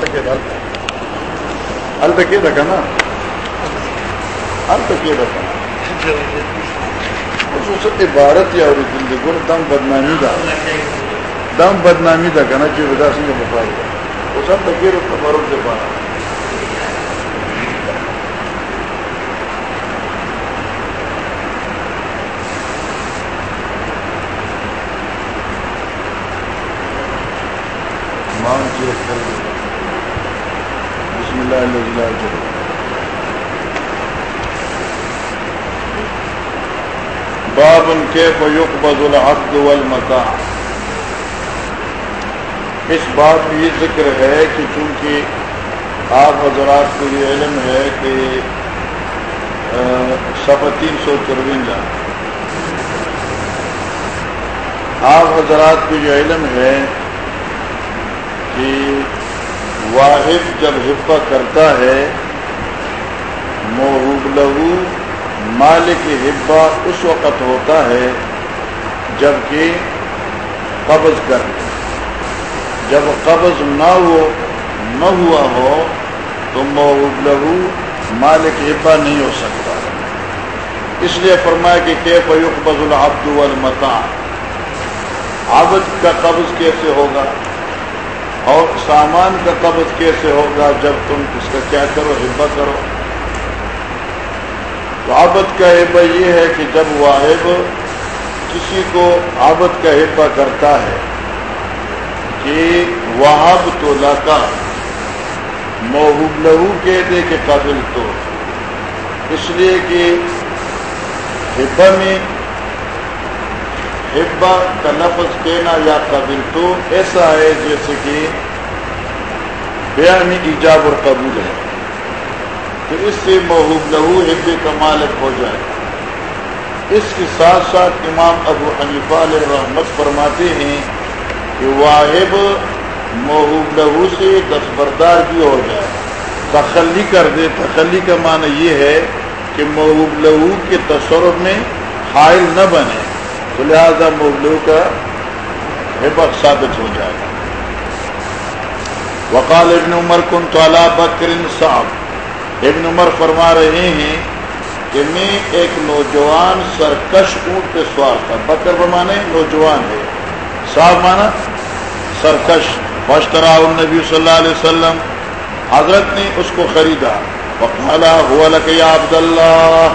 تک تک رکھا نا تک رکھا عبارت یا اور دم بدنامی دا دم بدنامی دا کنا چاہیے ودا سنگھ بتا وہ سب تک سے پانا بسم اللہ باب کیف يقبض العبد والمتاع۔ اس بات میں یہ ذکر ہے کہ چونکہ آپ حضرات کو یہ علم ہے کہ سفا تین سو چروینجا آپ حضرات کو یہ علم ہے کہ واحد جب حفا کرتا ہے محب لہو مالک حبا اس وقت ہوتا ہے جبکہ قبض کر جب قبض نہ ہو، نہ ہوا ہو، تو محب لہو مالک حبا نہیں ہو سکتا۔ اس لیے فرمایا کہ کیف یقبض العبد والمتاع؟ عبد کا قبض کیسے ہوگا؟ اور سامان کا قبض کیسے ہوگا جب تم اس کا کیا کرو ہبا کرو؟ تو عبد کا ہبا یہ ہے کہ جب واحب کسی کو عبد کا ہبا کرتا ہے کہ وہاب تو لاتا محب لہو کہہ دے کہ قابل تو، اس لیے کہ ہبا میں ہبا کا لفظ کہنا یا قبل تو ایسا ہے جیسے کہ بیانی ایجاب اور قبول ہے۔ تو اس سے محب لہو ہبے کا مالک ہو جائے۔ اس کے ساتھ ساتھ امام ابو حنیفہ علیہ رحمت فرماتے ہیں کہ واحب محب لہو سے دستبردار بھی ہو جائے۔ تخلی کر دے۔ تخلی کا معنی یہ ہے کہ محب لہو کے تصور میں حائل نہ بنے۔ تو لہٰذا مغلو کا حبت ثابت ہو جائے گا۔ وقال ابن عمر کن تو بکر صاحب ابن عمر فرما رہے ہیں کہ میں ایک نوجوان سرکش اونٹ پہ سوار تھا۔ بکر بمانے نوجوان ہے۔ صاحب مانا سرکش۔ بشترا النبی صلی اللہ علیہ وسلم۔ حضرت نے اس کو خریدا۔ وقالا ہوا لکیا عبد اللہ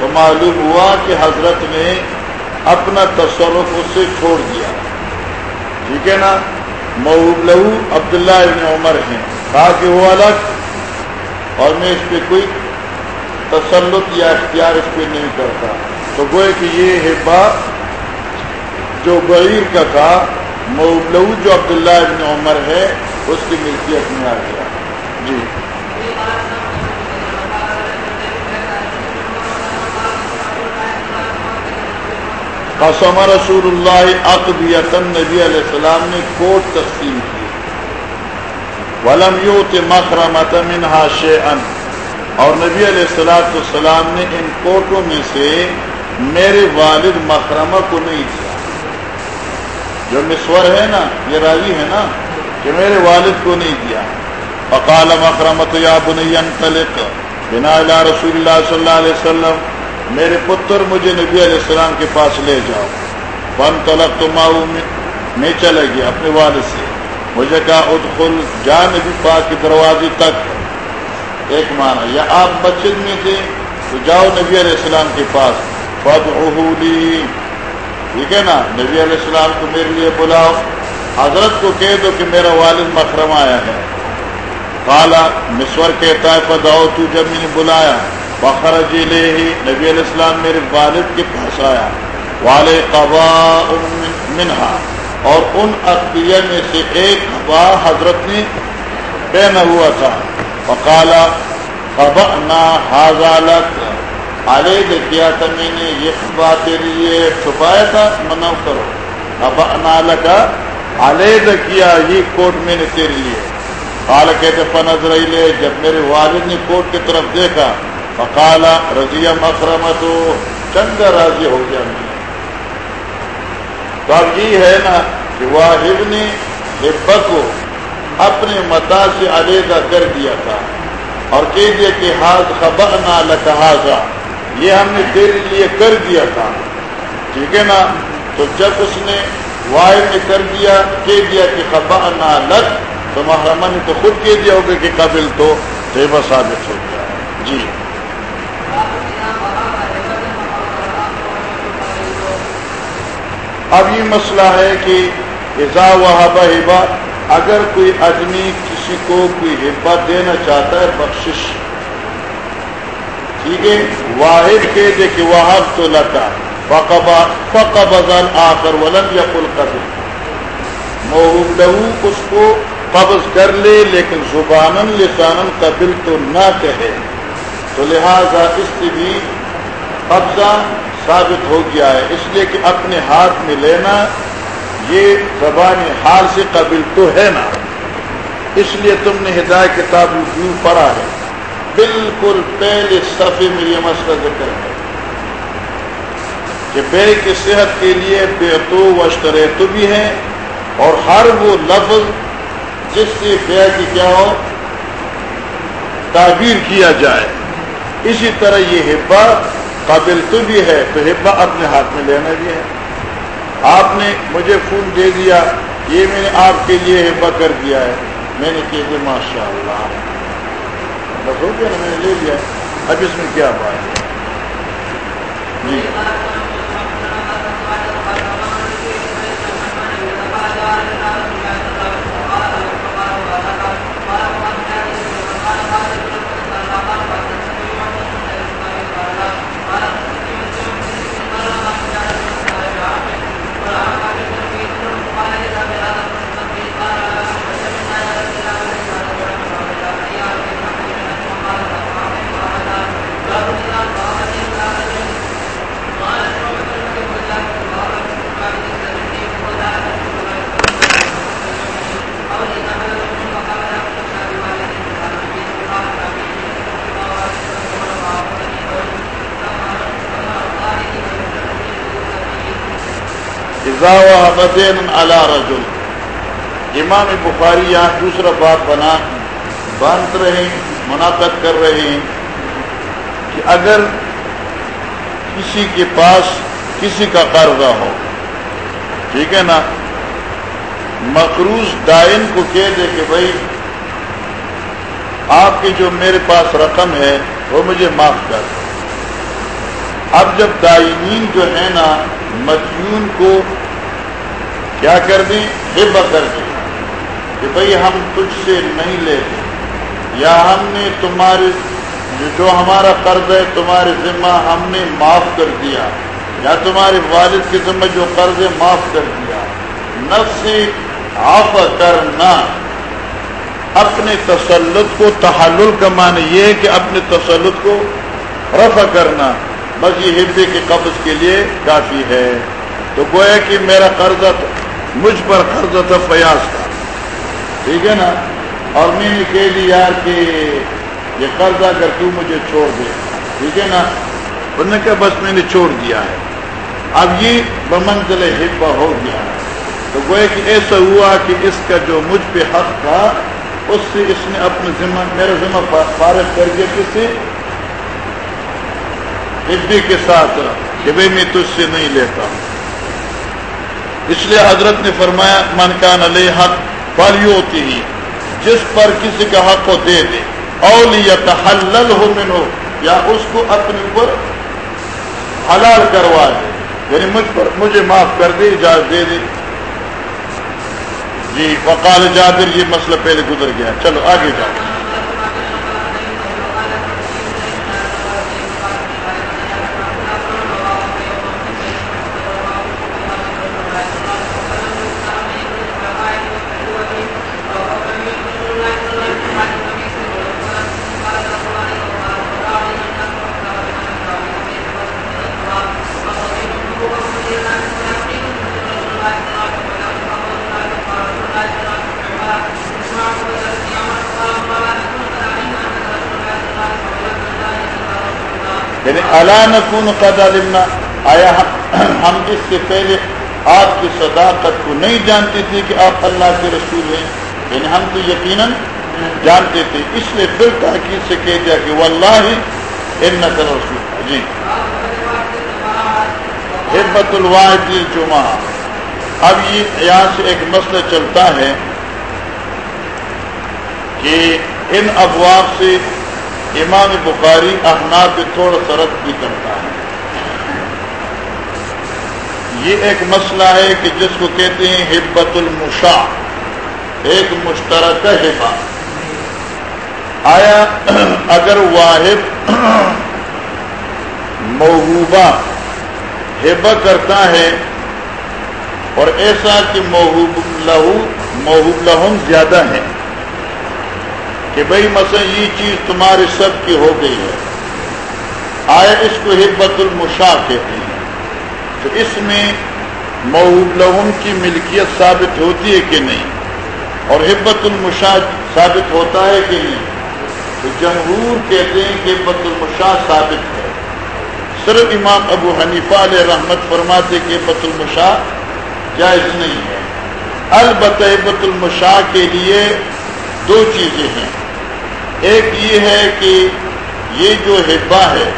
تو معلوم ہوا کہ حضرت نے اپنا تصرف اس سے چھوڑ دیا۔ ٹھیک ہے نا؟ محب لہو عبداللہ ابن عمر ہیں۔ کہا کہ وہ الگ، اور میں اس پہ کوئی تسلط یا اختیار اس پہ نہیں کرتا۔ تو گوئے کہ یہ ہے بات جو بعیر کا تھا محب لہو جو عبداللہ ابن عمر ہے، اس کی ملکیت میں آ گیا جی قسم رسول اللہ اقبیتن نبی علیہ السلام نے کوٹ تقسیم کی ولم یوت مکرمت منہا شیئن۔ اور نبی علیہ السلام السلام نے ان کوٹوں میں سے میرے والد مکرمہ کو نہیں دیا۔ جو مصور ہے نا، یہ راوی ہے نا، کہ میرے والد کو نہیں دیا۔ فقال مکرمت یا بنی انطلق، بنا رسول اللہ صلی اللہ علیہ وسلم میرے پتر مجھے نبی علیہ السلام کے پاس لے جاؤ۔ فن طلب تو ماؤ میں چلے گیا اپنے والد سے۔ مجھے کہا، ادخل جا نبی پاک کے دروازے تک۔ ایک مانا یا آپ مسجد میں تھے تو جاؤ نبی علیہ السلام کے پاس۔ فد ٹھیک ہے نا؟ نبی علیہ السلام کو میرے لیے بلاؤ۔ حضرت کو کہہ دو کہ میرا والد مکرم آیا ہے۔ کالا مصور کہتا ہے پداؤ تو جب میں نے بلایا۔ بخر جی ہی نبی علیہ السلام میرے والد کے پاس آیا۔ والے قبا منہا۔ اور ان اقبیہ میں سے ایک قبا حضرت نے پہنا ہوا تھا۔ بقالا قبا نہ حاضالت علیہ کیا تھا، میں نے یہ قبا تیرے لیے چھپایا تھا، منع کرو۔ قبا نہ کا علیہ کیا یہ کوٹ میں نے تیرے لیے۔ قال، کہتے، فنظر لے جب میرے والد نے کوٹ کی طرف دیکھا فقالا رضی مکرمت چنگا راضی ہو گیا میں۔ تو اب یہ ہے نا کہ واحد نے ہبا کو اپنے متا سے علیحدہ کر دیا تھا اور کہہ دیا کہ ہاتھ خبر نہ لکھا یہ ہم نے تیرے لیے کر دیا تھا۔ ٹھیک ہے نا؟ تو جب اس نے واحد نے کر دیا، کہہ دیا کہ خبر نہ لکھ تو محرمہ نے تو خود کہہ دیا ہوگا کہ قبل تو ثابت ہو گیا۔ جی۔ اب یہ مسئلہ ہے کہ ازا وحبہ ہبا، اگر کوئی آدمی کسی کو کوئی ہبا دینا چاہتا ہے، بخشش۔ ٹھیک ہے؟ واحد کہہ دے کہ تو لتا فقا بزن آ کر ولن یا کل قبل لہو اس کو قبض کر لے، لیکن زبان لسان قبل تو نہ کہے۔ تو لہذا اس سے بھی قبضہ ثابت ہو گیا ہے۔ اس لیے کہ اپنے ہاتھ میں لینا، یہ زبان حال سے قبل تو ہے نا۔ اس لیے تم نے ہدایت کتاب کیوں پڑھا ہے۔ بالکل پہلے صفحے میں یہ مسئلہ ذکر ہے۔ کہ بے کی صحت کے لیے بے تو وشترے تو بھی ہے اور ہر وہ لفظ جس سے بے کی کیا ہو، تعبیر کیا جائے۔ اسی طرح یہ حبا قابل تو بھی ہے، تو ہبا اپنے ہاتھ میں لینا بھی ہے۔ آپ نے مجھے فون دے دیا، یہ میں نے آپ کے لیے ہبا کر دیا ہے۔ میں نے کہہ دیا جی، ماشاء اللہ بس ہو گیا نا میں نے لے لیا۔ اب اس میں کیا بات ہے؟ جی۔ رجل۔ امام بخاری یہاں دوسرا بات بنا باندھ رہے منعقد کر رہے ہیں کہ اگر کسی کے پاس کسی کا قرضہ ہو، ٹھیک ہے نا؟ مقروض دائن کو کہہ دے کہ بھائی، آپ کی جو میرے پاس رقم ہے، وہ مجھے معاف کر۔ اب جب دائنین جو ہے نا، مدیون کو کیا کر دیں ہبا کر دیں کہ بھائی ہم تجھ سے نہیں لیتے۔ یا ہم نے تمہارے جو ہمارا قرض ہے، تمہارے ذمہ ہم نے معاف کر دیا۔ یا تمہارے والد کے ذمہ جو قرض ہے، معاف کر دیا۔ نفس آف کرنا۔ اپنے تسلط کو تحلل کا معنی یہ ہے کہ اپنے تسلط کو رفع کرنا۔ بس یہ ہبے کے قبض کے لیے کافی ہے۔ تو گویا کہ میرا قرضہ مجھ پر قرض تھا فیاض کا ٹھیک ہے نا؟ اور میں نے کہہ دی یار کہ یہ قرضہ کر تو مجھے چھوڑ دے۔ ٹھیک ہے نا؟ انہوں نے کہا، بس میں نے چھوڑ دیا ہے۔ اب یہ بمنزل ہبا ہو گیا۔ تو گوئے کہ ایسا ہوا کہ اس کا جو مجھ پہ حق تھا، اس سے اس نے اپنے ذمہ، میرا ذمہ فارغ کر دیا کس سے؟ ہبے کے ساتھ۔ کہ بھائی میں تجھ سے نہیں لیتا۔ ہوں اس لیے حضرت نے فرمایا، من کان علیہ حق فلی ہوتی ہی جس پر کسی کا حق کو دے دے اولیت حلل ہو من ہو یا اس کو اپنے پر حلال کروا دے یعنی مجھ پر، مجھے معاف کر دے، اجازت دے دے۔ جی وقال جابر، یہ مسئلہ پہلے گزر گیا۔ چلو، آگے جاؤ۔ یعنی اللہ نکون قدا آیا ہم اس سے پہلے آپ کی صداقت کو نہیں جانتے تھے کہ آپ اللہ کے رسول ہیں؟ یعنی ہم تو یقیناً جانتے تھے۔ اس لیے پھر تاکید سے کہہ دیا کہ وہ اللہ ہی ان رسول جی۔ حبت الواحد جمعہ اب یہ یہاں سے ایک مسئلہ چلتا ہے کہ ان ابواب سے امام بخاری احناب پہ تھوڑا سرد بھی کرتا ہے۔ یہ ایک مسئلہ ہے کہ جس کو کہتے ہیں ہبت المشا ایک مشترکہ ہبا آیا اگر واحد محبوبہ ہبا کرتا ہے اور ایسا کہ محبوب لہو محبوب لہم زیادہ ہے کہ بھائی مثلا یہ چیز تمہارے سب کی ہو گئی ہے۔ آیا اس کو ہبت المشا کہتے ہیں؟ تو اس میں محبوب لہم کی ملکیت ثابت ہوتی ہے کہ نہیں؟ اور ہبت المشاہ ثابت ہوتا ہے کہ نہیں؟ تو جمہور کہتے ہیں کہ ہبت المشاہ ثابت ہے۔ صرف امام ابو حنیفہ علیہ رحمت فرماتے کہ ہبت المشاہ جائز نہیں ہے۔ البتہ ہبت المشاہ کے لیے دو چیزیں ہیں۔ ایک یہ ہے کہ یہ جو ہبا ہے،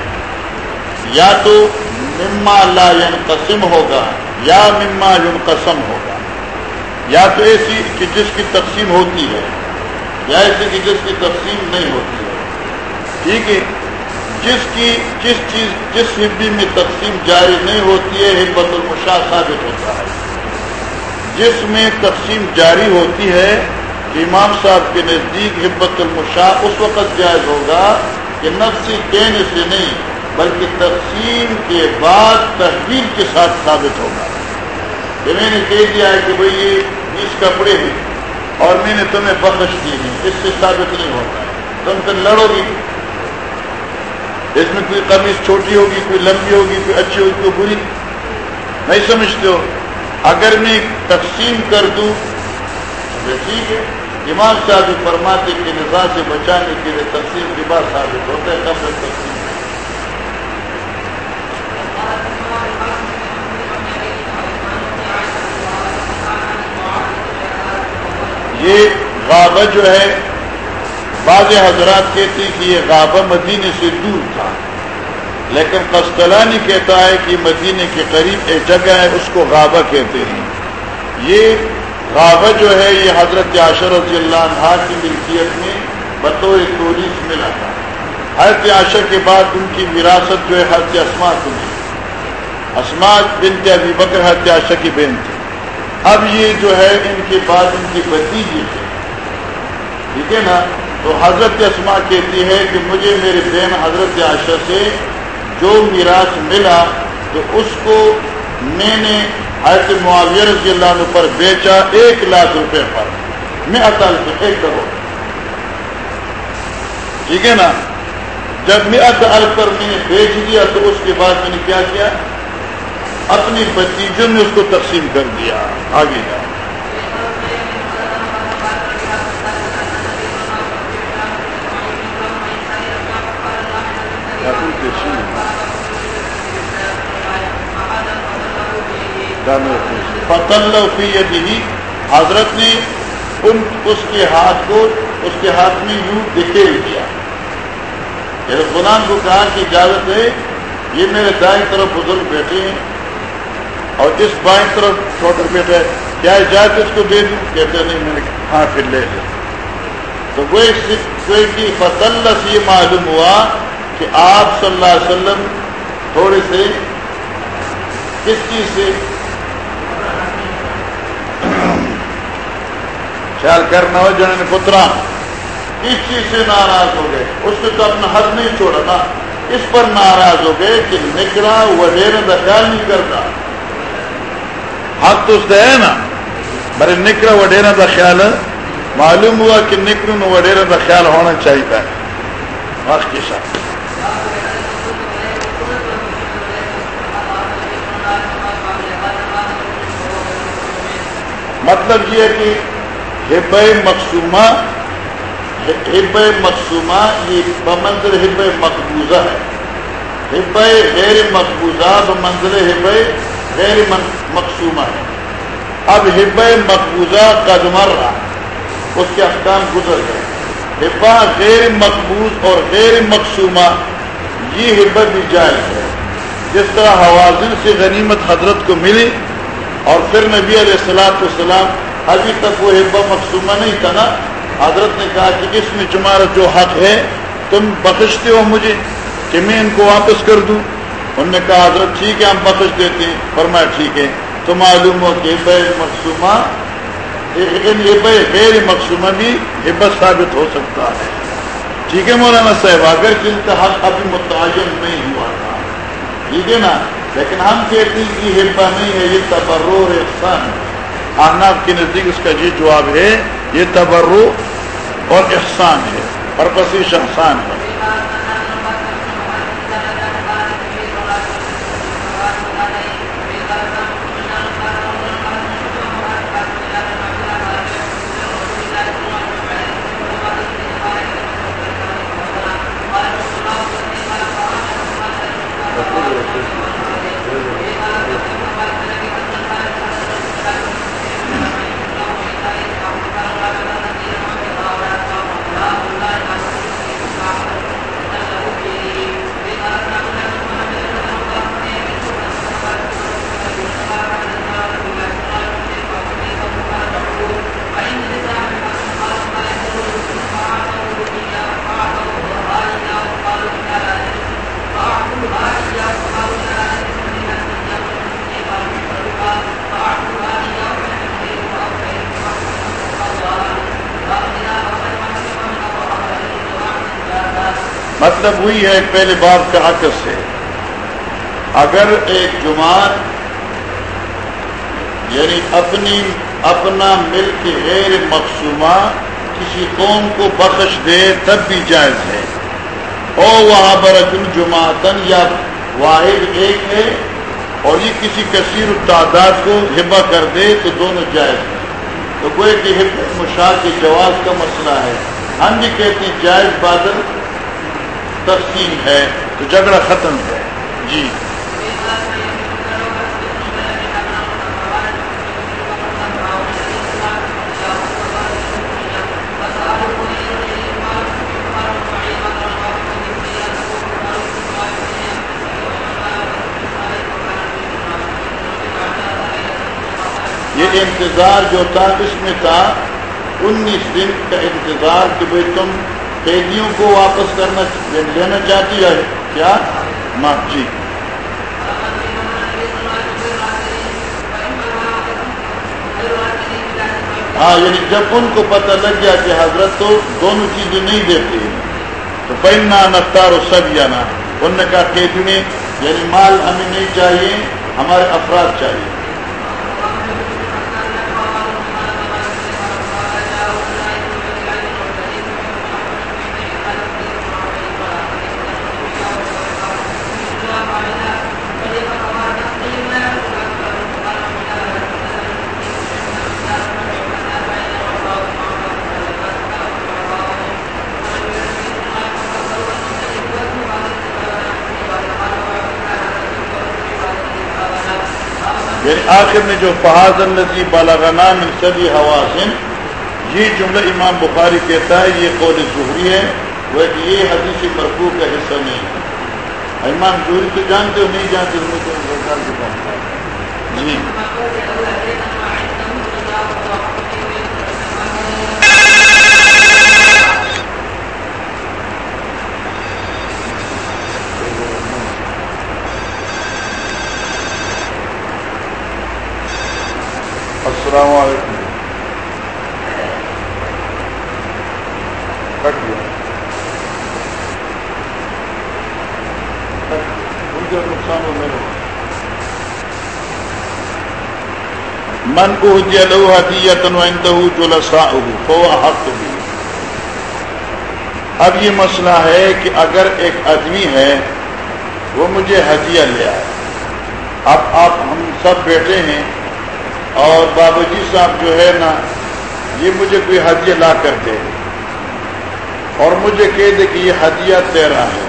یا تو مما لا ينقسم ہوگا، یا مما ينقسم ہوگا۔ یا تو ایسی کہ جس کی تقسیم ہوتی ہے، یا ایسی کہ جس کی تقسیم نہیں ہوتی ہے۔ ٹھیک ہے؟ جس کی، جس چیز، جس ہبی میں تقسیم جاری نہیں ہوتی ہے حبت المشاہ ثابت ہوتا ہے۔ جس میں تقسیم جاری ہوتی ہے امام صاحب کے نزدیک حبت المشاہ اس وقت جائز ہوگا کہ نفسی دینے سے نہیں، بلکہ تقسیم کے بعد تحریر کے ساتھ ثابت ہوگا۔ کہ میں نے کہہ دیا ہے کہ بھائی یہ بیس کپڑے ہیں اور میں نے تمہیں بخش دی ہیں، اس سے ثابت نہیں ہوتا۔ تم پھر لڑو گی۔ اس میں کوئی قمیض چھوٹی ہوگی، کوئی لمبی ہوگی، کوئی اچھی ہوگی، کوئی بری۔ نہیں سمجھتے ہو؟ اگر میں تقسیم کر دوں ٹھیک ہے۔ امام صاحب فرماتے کہ نظام سے بچانے کے لیے تقسیم کے بعد ثابت ہوتا ہے تب تقسیم۔ یہ غابہ جو ہے، بعض حضرات کہتے ہیں کہ یہ غابہ مدینے سے دور تھا۔ لیکن قسطلانی کہتا ہے کہ مدینے کے قریب ایک جگہ ہے، اس کو غابہ کہتے ہیں۔ یہ غابہ جو ہے یہ حضرت عاشر رضی اللہ عنہ کی ملکیت میں بطور توریس ملا تھا۔ حضرت عاشر کے بعد ان کی وراثت جو ہے حضرت اسما کو ملی۔ اسماعت بنت ابی بکر حضرت عاشر کی بہن تھی۔ اب یہ جو ہے ان کے بعد ان کی بتیجی ہے ٹھیک ہے نا؟ تو حضرت اسما کہتی ہے کہ مجھے میرے بہن حضرت عائشہ سے جو میراث ملا تو اس کو میں نے حضرت معاویہ رضی اللہ عنہ پر بیچا ایک لاکھ روپے پر۔ میں اطل سے ایک کروڑ۔ ٹھیک ہے نا؟ جب میں اطال پر میں نے بیچ دیا تو اس کے بعد میں نے کیا کیا؟ اپنی بتیجوں میں اس کو تقسیم کر دیا۔ آگے جا فی حضرت نے ان اس کے ہاتھ کو اس کے ہاتھ میں یوں دکھیل دیا۔ یعنی غلام کو کہا کہ اجازت ہے یہ میرے دائیں طرف بزرگ بیٹھے ہیں اور اس بائیں طرف چھوٹا بیٹا ہے، کیا اجازت اس کو دے دوں؟ کہتے نہیں، میں نے ہاں پھر لے لے۔ تو وہ کی فصل سے یہ معلوم ہوا کہ آپ صلی اللہ علیہ وسلم تھوڑے سے کس چیز سے خیال کرنا ہو جنہوں نے پترا کس چیز سے ناراض ہو گئے۔ اس نے تو اپنا حق نہیں چھوڑا نا اس پر ناراض ہو گئے کہ نکلا وڈیر کا خیال نہیں کرتا۔ حق تو اس ہے نا برے نکر وڈیرا کا خیال، معلوم ہوا کہ نکر وڈیرا کا خیال ہونا چاہیے۔ وقت کے ساتھ۔ مطلب یہ ہے کہ ہب مقصومہ ہب مقصومہ یہ بمنظر ہب مقبوضہ ہے۔ ہب غیر مقبوضہ بمنظر ہب غیر مقصومہ ہے۔ اب ہب مقبوضہ قد مر رہا، اس کے احکام گزر گئے۔ حبا غیر مقبوض اور غیر مقصومہ، یہ حبت بھی جائز ہے۔ جس طرح حوازن سے غنیمت حضرت کو ملی اور پھر نبی علیہ السلاۃ والسلام ابھی تک وہ حبا مقصومہ نہیں تھا نا۔ حضرت نے کہا کہ اس میں تمہارا جو حق ہے، تم بخشتے ہو مجھے کہ میں ان کو واپس کر دوں۔ انہوں نے کہا، حضرت ٹھیک ہے، ہم بخش دیتے ہیں۔ فرمایا، ٹھیک ہے۔ تو معلوم ہو کہ بے مقصومہ یعنی غیر مقصومہ بھی حبت ثابت ہو سکتا ہے۔ ٹھیک ہے مولانا صاحب، اگر جن کا حق ابھی متعین نہیں ہوا تھا۔ ٹھیک ہے نا؟ لیکن ہم کہتے ہیں کہ حبا نہیں ہے، یہ تبرو احسان آناب کے نزدیک اس کا یہ جواب ہے، یہ تبرو اور احسان ہے، اور پرپسیش احسان ہے۔ مطلب ہوئی ہے، پہلے بات کا عکس سے اگر ایک جماعت یعنی اپنی، اپنا مل کے غیر مقصومہ کسی قوم کو بخش دے، تب بھی جائز ہے۔ او وہاں برکن جماعتن یا واحد ایک ہے اور یہ کسی کثیر تعداد کو ہبا کر دے تو دونوں جائز ہیں۔ تو کوئی کہ مشاق کے جواز کا مسئلہ ہے۔ ہم بھی کہتے ہیں جائز بادل تقسیم ہے، تو جھگڑا ختم ہے۔ جی۔ یہ انتظار جو تھا، اس میں تھا، انیس دن کا انتظار کہ بھائی تم قیدیوں کو واپس کرنا لینا چاہتی ہے۔ کیا؟ جی ہاں یعنی جب ان کو پتہ لگ گیا کہ حضرت تو دونوں چیزیں نہیں دیتے تو پہننا نفتار و سب یا نہ ان نے کہا قیدی میں یعنی مال ہمیں نہیں چاہیے، ہمارے افراد چاہیے۔ پھر آخر میں جو فہاز الزی بالاغنا من سبھی حواسن یہ جملہ امام بخاری کہتا ہے، یہ قول ظہری ہے، وہ یہ حدیث مرکو کا حصہ نہیں ہے۔ امام ظہری تو جانتے ہو، نہیں جانتے جی۔ السلام علیکم۔ کٹ گیا۔ نقصان ہو میرے من کو لو حدیت جو لسا حق بھی اب یہ مسئلہ ہے کہ اگر ایک آدمی ہے، وہ مجھے ہدیہ لے آئے۔ اب آپ، ہم سب بیٹھے ہیں۔ اور بابا جی صاحب جو ہے نا، یہ مجھے کوئی ہدیہ لا کر دے۔ اور مجھے کہہ دے کہ یہ ہدیہ تیرا ہے۔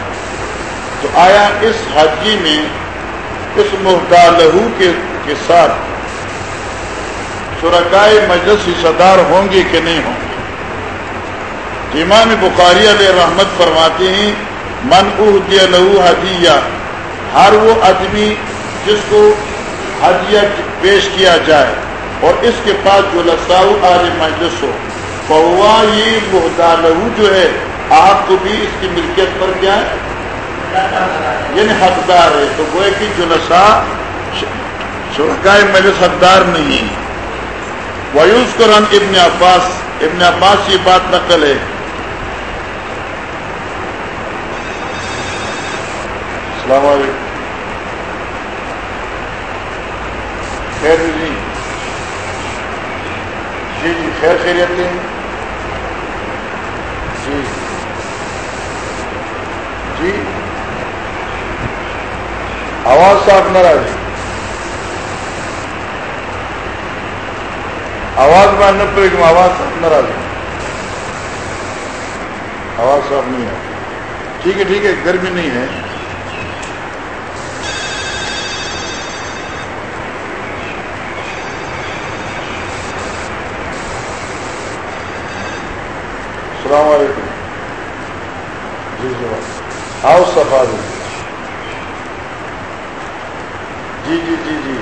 تو آیا اس حجی میں اس محتا لہو کے کے ساتھ شرکائے مجلس صدار ہوں گے کہ نہیں ہوں گے؟ امام بخاری علیہ رحمت فرماتے ہیں، من اہ لہو ہدیہ ہر وہ آدمی جس کو ہدیہ پیش کیا جائے اور اس کے پاس جو لساؤ آج مجلس ہو فوا یہ لہو جو ہے، آپ کو بھی اس کی ملکیت پر کیا ہے؟ یعنی حقدار ہے۔ تو وہ کہ جو لسا شرکائے مجلس حقدار نہیں ویوز قرآن ابن عباس ابن عباس یہ بات نقل ہے۔ السلام علیکم۔ خیر جی جی جی خیر خیریت لیں جی. جی. آواز صاف نہ رہے. آواز میں نہ پڑے گی، آواز صاف نہ رہے. آواز صاف نہیں ہے۔ ٹھیک ہے ٹھیک ہے، گرمی نہیں ہے السلام علیکم جی جی آؤ صفا جی جی جی جی۔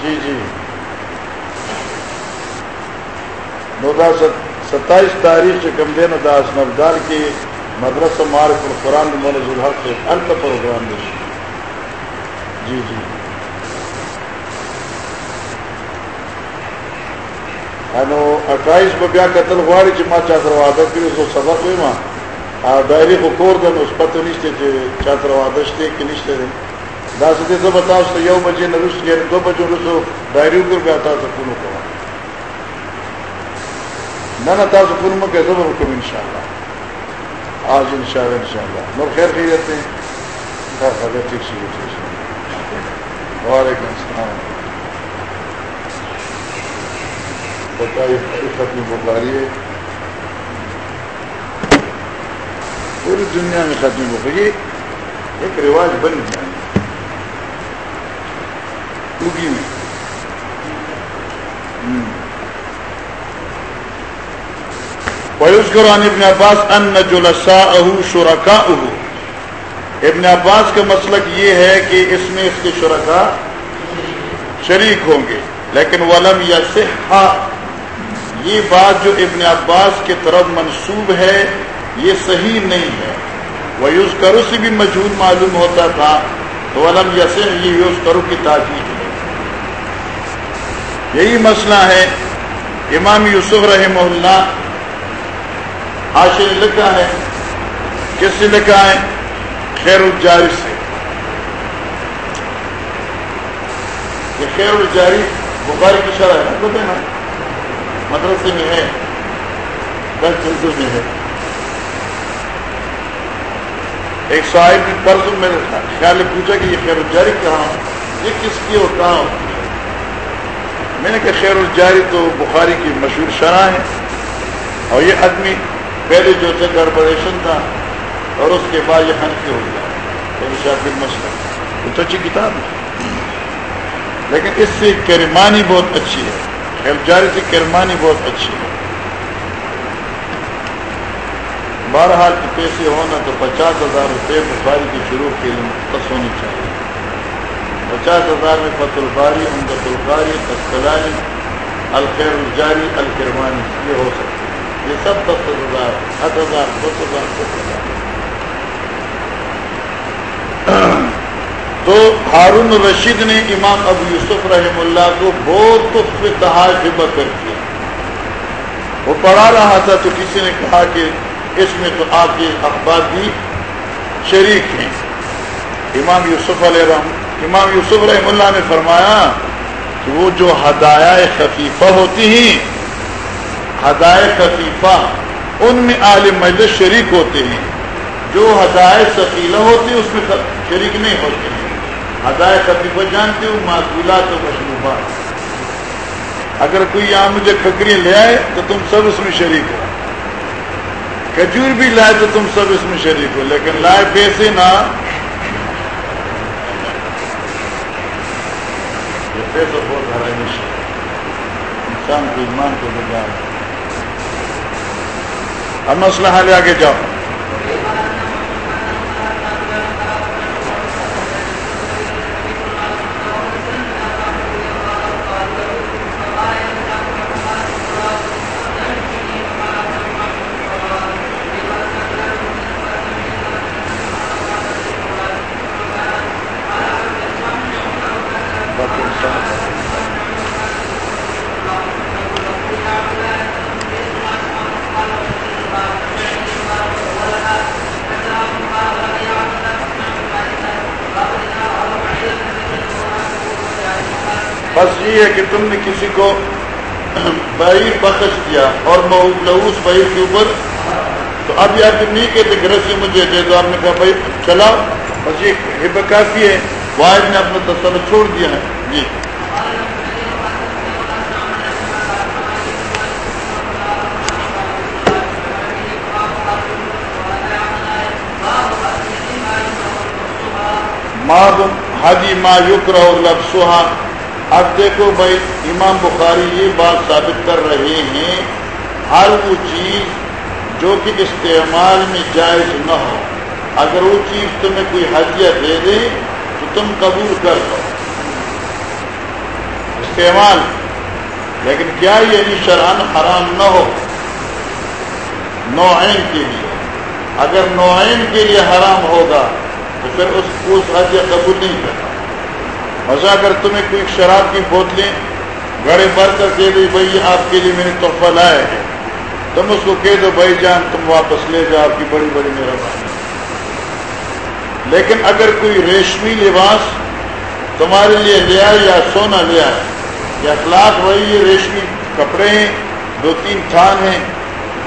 جی جی۔ جی نودا ستائیس تاریخ سے کم دین داس نبدال کی مدرسہ مارک القرآن مولز الحق سے انت پروگرام دے جی جی۔ انو اٹھائیس کو بیا قتل غواړي چې ما چا سره واده کړی سو سبق وي ما. ا ډایری کو کور د نو پته نشته چې چا سره واده شته کې نشته دا څه دې زه بتاو چې یو بجې نه رسې دو بجې رسو ډایری وګور بیا تاسو کوو کوه نه نه تاسو کوم مکه زه به کوم ان شاء الله آج ان شاء الله ان شاء الله نور خیر خیریت ہے خیر ٹھیک سی وعلیکم السلام. بتائی ختم بخاری ہے۔ پوری دنیا میں ختم بخاری ایک رواج بن گیا۔ ٹوگی میں ویوز قرآن ابن عباس ان جلسا اہو شرکا اہو ابن عباس کا مسلک یہ ہے کہ اس میں اس کے شرکا شریک ہوں گے، لیکن ولم یا صحا یہ بات جو ابن عباس کی طرف منسوب ہے، یہ صحیح نہیں ہے۔ وہ یوز کرو سے بھی مجہور معلوم ہوتا تھا، تو علم یسن یہ یوز کرو کی تاکید ہے۔ یہی مسئلہ ہے۔ امام یوسف رحم اللہ حاشر لکھا ہے۔ کس سے لکھا ہے؟ خیر الجاری سے۔ یہ خیر الجاری بخاری کی شرح ہے نا نا؟ مدرسے میں ہے دس جلدوں میں ہے۔ ایک صاحب نے پرسوں میں خیال پوچھا کہ یہ خیر الجاری کہاں یہ کس کی اور کہاں ہوتی ہے؟ میں نے کہا، خیر الجاری تو بخاری کی مشہور شرح ہے۔ اور یہ آدمی پہلے جو تھا کارپوریشن تھا اور اس کے بعد یہ حنفی ہو گیا۔ شاکر مسئلہ وہ تو اچھی کتاب ہے۔ لیکن اس سے کرمانی بہت اچھی ہے۔ جاری سے کرمانی بہت اچھی ہے۔ بہرحال کے پیسے ہونا تو پچاس ہزار روپے بخاری کی شروع کے لیے مختص ہونی چاہیے۔ پچاس ہزار میں فت الباری امدت القاری تسکلانی الخیر الجاری، الکرمانی، یہ ہو سکتے یہ سب دس ہزار سات ہزار، دس ہزار دس ہزار۔ تو ہارون رشید نے امام ابو یوسف رحم اللہ کو بہت تحائف کر کیا وہ پڑھا رہا تھا تو کسی نے کہا کہ اس میں تو آپ کے اخبار بھی شریک ہیں۔ امام یوسف علیہ رحم امام یوسف رحم اللہ نے فرمایا کہ وہ جو ہدایہ خفیفہ ہوتی ہیں، ہدایہ خفیفہ ان میں عالم مجلس شریک ہوتے ہیں۔ جو ہدایت ثقیلہ ہوتی ہے اس میں شریک نہیں ہوتے ہیں۔ ہدایت خفیفہ جانتے ہو، معقولات و مشروبات اگر کوئی یہاں مجھے کھکری لے آئے تو تم سب اس میں شریک ہو۔ کھجور بھی لائے تو تم سب اس میں شریک ہو، لیکن لائے پیسے نہ۔ پیسہ بہت حرامش ہے انسان کے ایمان کو بگاڑ اب مسئلہ حال آگے جاؤ۔ بس یہ ہے کہ تم نے کسی کو بعیر بخش دیا اور لوس بعیر کے اوپر، تو اب یار تم نہیں کہتے گھر سے مجھے دے دو، آپ نے کہا بھائی چلاؤ۔ بس یہ ہب کافی ہے۔ واحد نے اپنا تصور چھوڑ دیا ہے۔ جی۔ ماں حاجی ما یکر لفسوہا اب دیکھو بھائی، امام بخاری یہ بات ثابت کر رہے ہیں، ہر وہ چیز جو کہ استعمال میں جائز نہ ہو۔ اگر وہ چیز تمہیں کوئی ہدیہ دے دے، تو تم قبول کر دو استعمال۔ لیکن کیا یہ شران حرام نہ ہو؟ نوعین کے لیے۔ اگر نوعین کے لیے حرام ہوگا، تو پھر اس حدیہ قبول نہیں کرتا مزہ اگر تمہیں کوئی شراب کی بوتلیں گڑے بھر کر دے دی بھائی آپ کے لیے میں نے تحفہ لایا ہے۔ تم اس کو کہہ دو، بھائی جان، تم واپس لے جاؤ، آپ کی بڑی بڑی مہربانی لیکن اگر کوئی ریشمی لباس تمہارے لیے لیا یا سونا لیا یا اخلاق وہی یہ ریشمی کپڑے ہیں، دو تین تھان ہیں،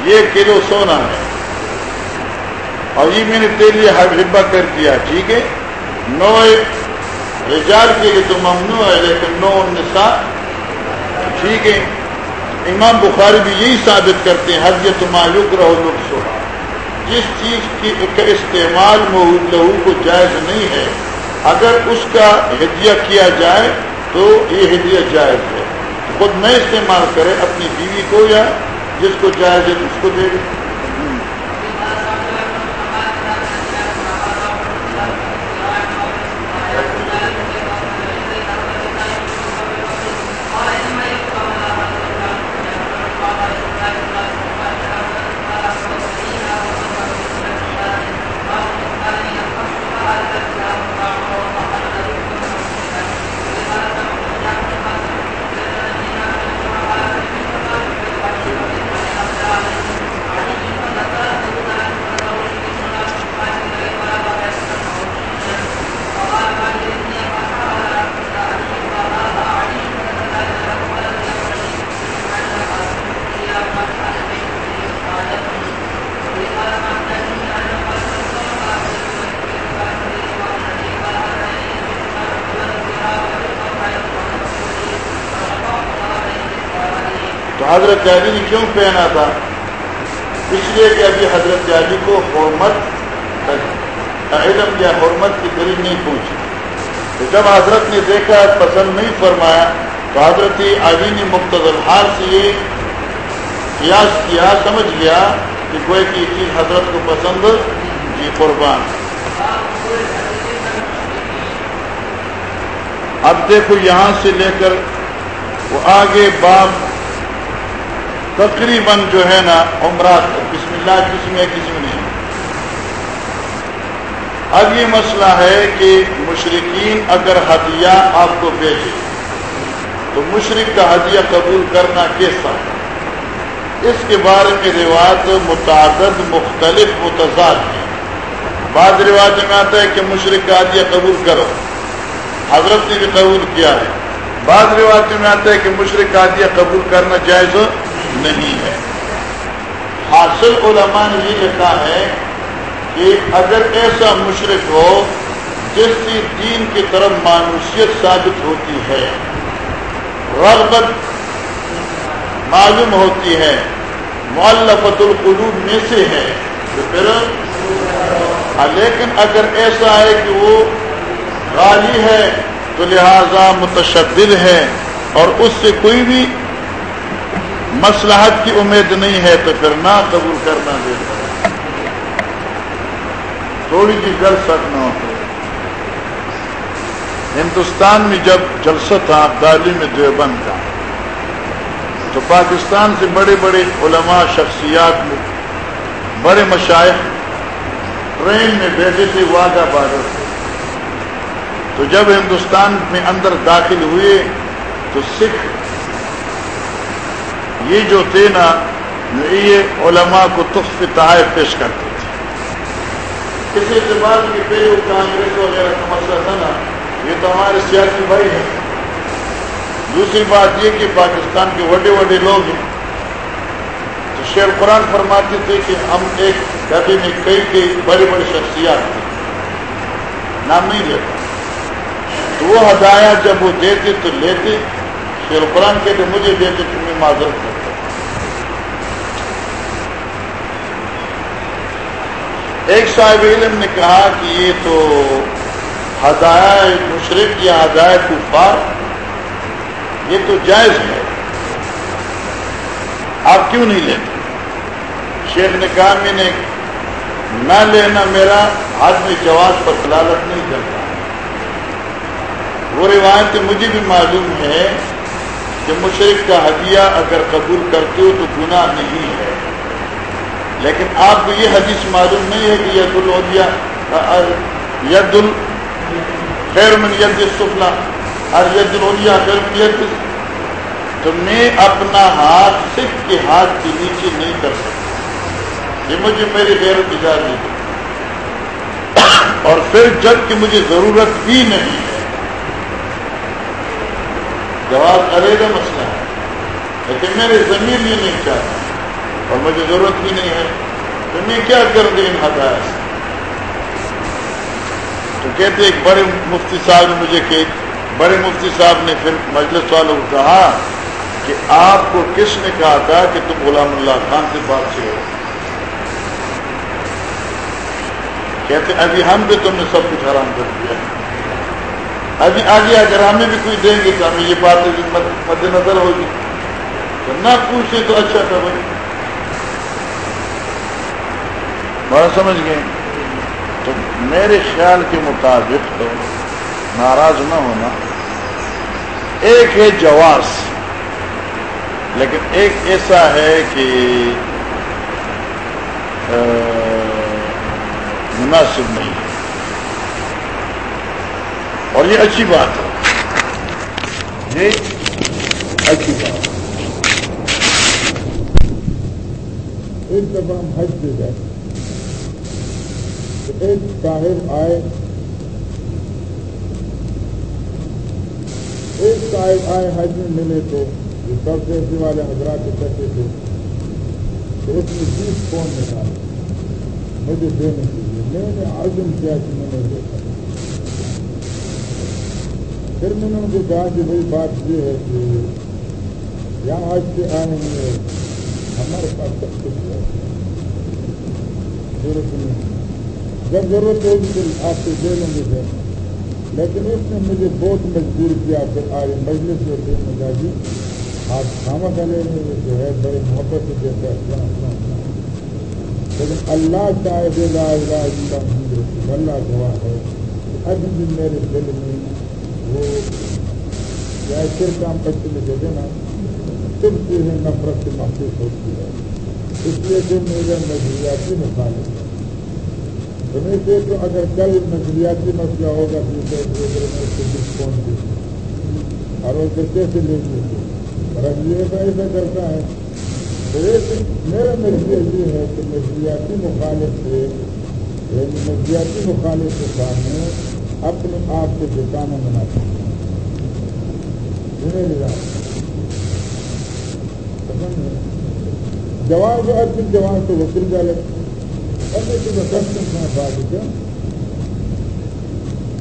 یہ کلو سونا ہے۔ اور یہ میں نے تیرے لیے ہبا کر دیا، ٹھیک ہے؟ نو رجال کے لیے تو ممنوع ہے، لیکن نو نساء، ٹھیک ہے۔ امام بخاری بھی یہی ثابت کرتے ہیں، حضرت معلوم رہو لوگ جس چیز کی کا استعمال لہو کو جائز نہیں ہے، اگر اس کا ہدیہ کیا جائے تو یہ ہدیہ جائز ہے۔ خود نہ استعمال کرے اپنی بیوی کو یا جس کو جائز ہے اس کو دے دے۔ حضرت علی نے کیوں پہنا تھا؟ اس لیے کہ ابھی حضرت علی کو حرمت علم یا حرمت کی قریب نہیں پہنچی تو جب حضرت نے دیکھا، پسند نہیں فرمایا، تو حضرت علی نے حال سے یہ قیاس کیا، سمجھ گیا کہ کوئی کی چیز حضرت کو پسند جی قربان۔ اب دیکھو، یہاں سے لے کر وہ آگے باپ تقریباً جو ہے نا عمرات بسم اللہ کس میں کس میں نہیں۔ اب یہ مسئلہ ہے کہ مشرقین اگر ہدیہ آپ کو بھیجے تو مشرق کا ہدیہ قبول کرنا کیسا اس کے بارے میں روایت متعدد، مختلف، متضاد ہیں۔ بعض روایت میں آتا ہے کہ مشرق کا ہدیہ قبول کرو۔ حضرت نے بھی قبول کیا ہے۔ بعض روایت میں آتا ہے کہ مشرق کا ہدیہ قبول کرنا جائز نہیں ہے۔ حاصل علماء نے یہ لکھا ہے کہ اگر ایسا مشرق ہو جس کی دین کی طرف مانوسیت ثابت ہوتی ہے، رغبت معلوم ہوتی ہے معلفت القلوب میں سے ہے، تو پھر ہاں، لیکن اگر ایسا ہے کہ وہ غالی ہے، تو لہذا متشدد ہے اور اس سے کوئی بھی مسلحت کی امید نہیں ہے تو پھر نہ قبول کرنا دے تھوڑی سی گل سک نہ ہو ہندوستان میں جب جلسہ تھا دہلی میں دیوبند کا، تو پاکستان سے بڑے بڑے علماء، شخصیات میں بڑے مشائق ٹرین میں بیٹھے تھے واگا بارڈر سے۔ تو جب ہندوستان میں اندر داخل ہوئے، تو سکھ یہ جو تھے نا، یہ علماء کو تخف تحائف پیش کرتے تھے۔ کسی اعتبار کے پہلے کانگریس وغیرہ کا مسئلہ تھا نا، یہ تو ہمارے سیاسی بھائی ہیں۔ دوسری بات یہ کہ پاکستان کے بڑے بڑے لوگ ہیں۔ تو شیر قرآن فرماتے تھے کہ ہم ایک ڈبے میں کئی کئی بڑی بڑی شخصیات تھے نام نہیں لیتا تو وہ ہدایا جب وہ دیتے تو لیتے شیر قرآن کہتے، مجھے دیتے تمہیں معذرت کرتا ایک صاحب علم نے کہا کہ یہ تو ہدایا مشرق یا ہدایت کفار، یہ تو جائز ہے۔ آپ کیوں نہیں لیتے؟ شیخ نے کہا، میں نے نہ لینا، میرا آدمی جواز پر دلالت نہیں کرتا۔ وہ روایت مجھے بھی معلوم ہے کہ مشرق کا ہدیہ اگر قبول کرتے ہو تو گناہ نہیں ہے۔ لیکن آپ کو یہ حدیث معلوم نہیں ہے کہ ید الودیا ید ال خیر من ید سفلا اور ید الولیا خیر من ید تو میں اپنا ہاتھ سکھ کے ہاتھ کے نیچے نہیں کر سکتا۔ یہ مجھے میری غیر اجازت اور پھر جبکہ مجھے ضرورت بھی نہیں ہے۔ جواب علیحدہ مسئلہ ہے۔ لیکن میرے زمین یہ نہیں چاہتا۔ اور مجھے ضرورت بھی نہیں ہے تو میں کیا کر دیں ان ہدایت تو کہتے ایک بڑے مفتی صاحب نے مجھے کہ بڑے مفتی صاحب نے پھر مجلس والوں کو کہا کہ آپ کو کس نے کہا تھا کہ تم غلام اللہ خان سے بات سے ہو؟ کہتے ابھی ہم بھی تم نے سب کچھ حرام کر دیا۔ ابھی آگے اگر ہمیں بھی کوئی دیں گے تو ہمیں یہ بات مد نظر ہوگی۔ تو نہ پوچھے تو اچھا تھا بھائی بڑا سمجھ گئے۔ تو میرے خیال کے مطابق تو ناراض نہ ہونا۔ ایک ہے جواز، لیکن ایک ایسا ہے کہ مناسب نہیں۔ ہے اور یہ اچھی بات ہے۔ یہ اچھی بات ایک دفعہ ہم حج پہ گئے ایک صاحب آئے۔ ایک صاحب آئے حج میں ملے تو جو سب پیسے والے حضرات کے پیسے تھے، تو اس نے بیس فون نکالے مجھے دینے کے لیے۔ میں نے عزم کیا کہ میں نے دیکھا۔ پھر میں نے ان کو کہا کہ بھائی بات یہ ہے کہ یہاں آج سے آنے میں ہمارے پاس سب کچھ ہے۔ ضرورت نہیں جب ضرورت ہوگی پھر آپ سے دے لیں گے پھر لیکن اس نے مجھے بہت مجبور کیا پھر آج مجلس جو تھے میں کہا جی آپ کھانا کھانے میں جو ہے بڑے محبت سے دیتا ہے اپنا اپنا لیکن اللہ شاید لا الہ الا اللہ اللہ گواہ ہے ابھی بھی میرے دل میں وہ یا پھر کام بچے میں دے دینا پھر چیزیں نفرت سے محسوس ہوتی ہے اس لیے جو میرے نظریاتی مخالف ہے تو سے تو اگر کل نظریاتی مسئلہ ہوگا تو میں سے ڈسکاؤنٹ دی اور وہ بچے سے لے لیتے اور اب یہ ایسا کرتا ہے۔ تو میرا نظریہ یہ ہے کہ نظریاتی مخالف سے یعنی نظریاتی مخالف کے سامنے اپنے آپ کو جتانا بناتے ہیں جوان جو ہے؟ جوان تو وکیل ڈالے ایسے تو میں بات کیا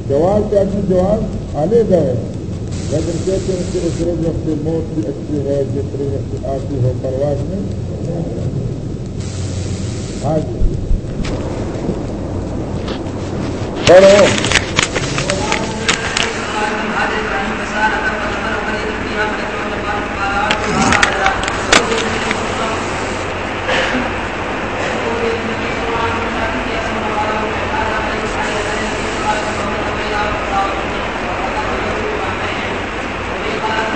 جواب کے آدمی جواب آنے گئے لیکن کہتے ہیں کہ اس روز وقت موت بھی اچھی ہے، جس روز وقت آتی ہو پرواز میں آج ہاں جی۔ پڑھو۔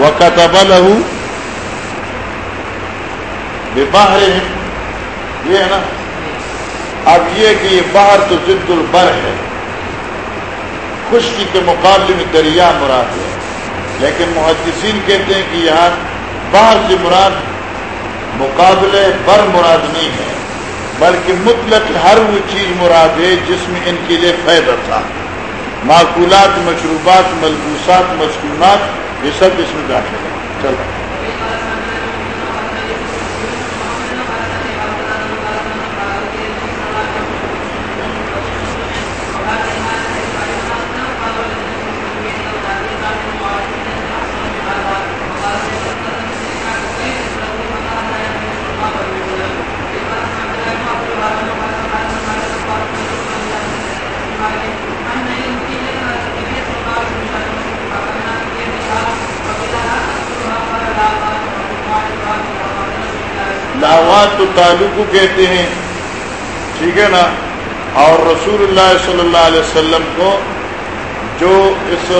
وقت لہو باہر یہ ہے نا؟ اب یہ کہ یہ باہر تو جد البر ہے۔ خشکی کے مقابلے میں دریا مراد ہے۔ لیکن محدثین کہتے ہیں کہ یہاں باہر سے مراد مقابلے بر مراد نہیں ہے، بلکہ مطلق ہر وہ چیز مراد ہے جس میں ان کے لیے فائدہ تھا۔ معقولات، مشروبات، ملبوسات، مصنوعات یہ سب اس میں داخل ہے۔ چلو۔ تو تعلق کو کہتے ہیں۔ ٹھیک ہے نا؟ اور رسول اللہ صلی اللہ علیہ وسلم کو جو اس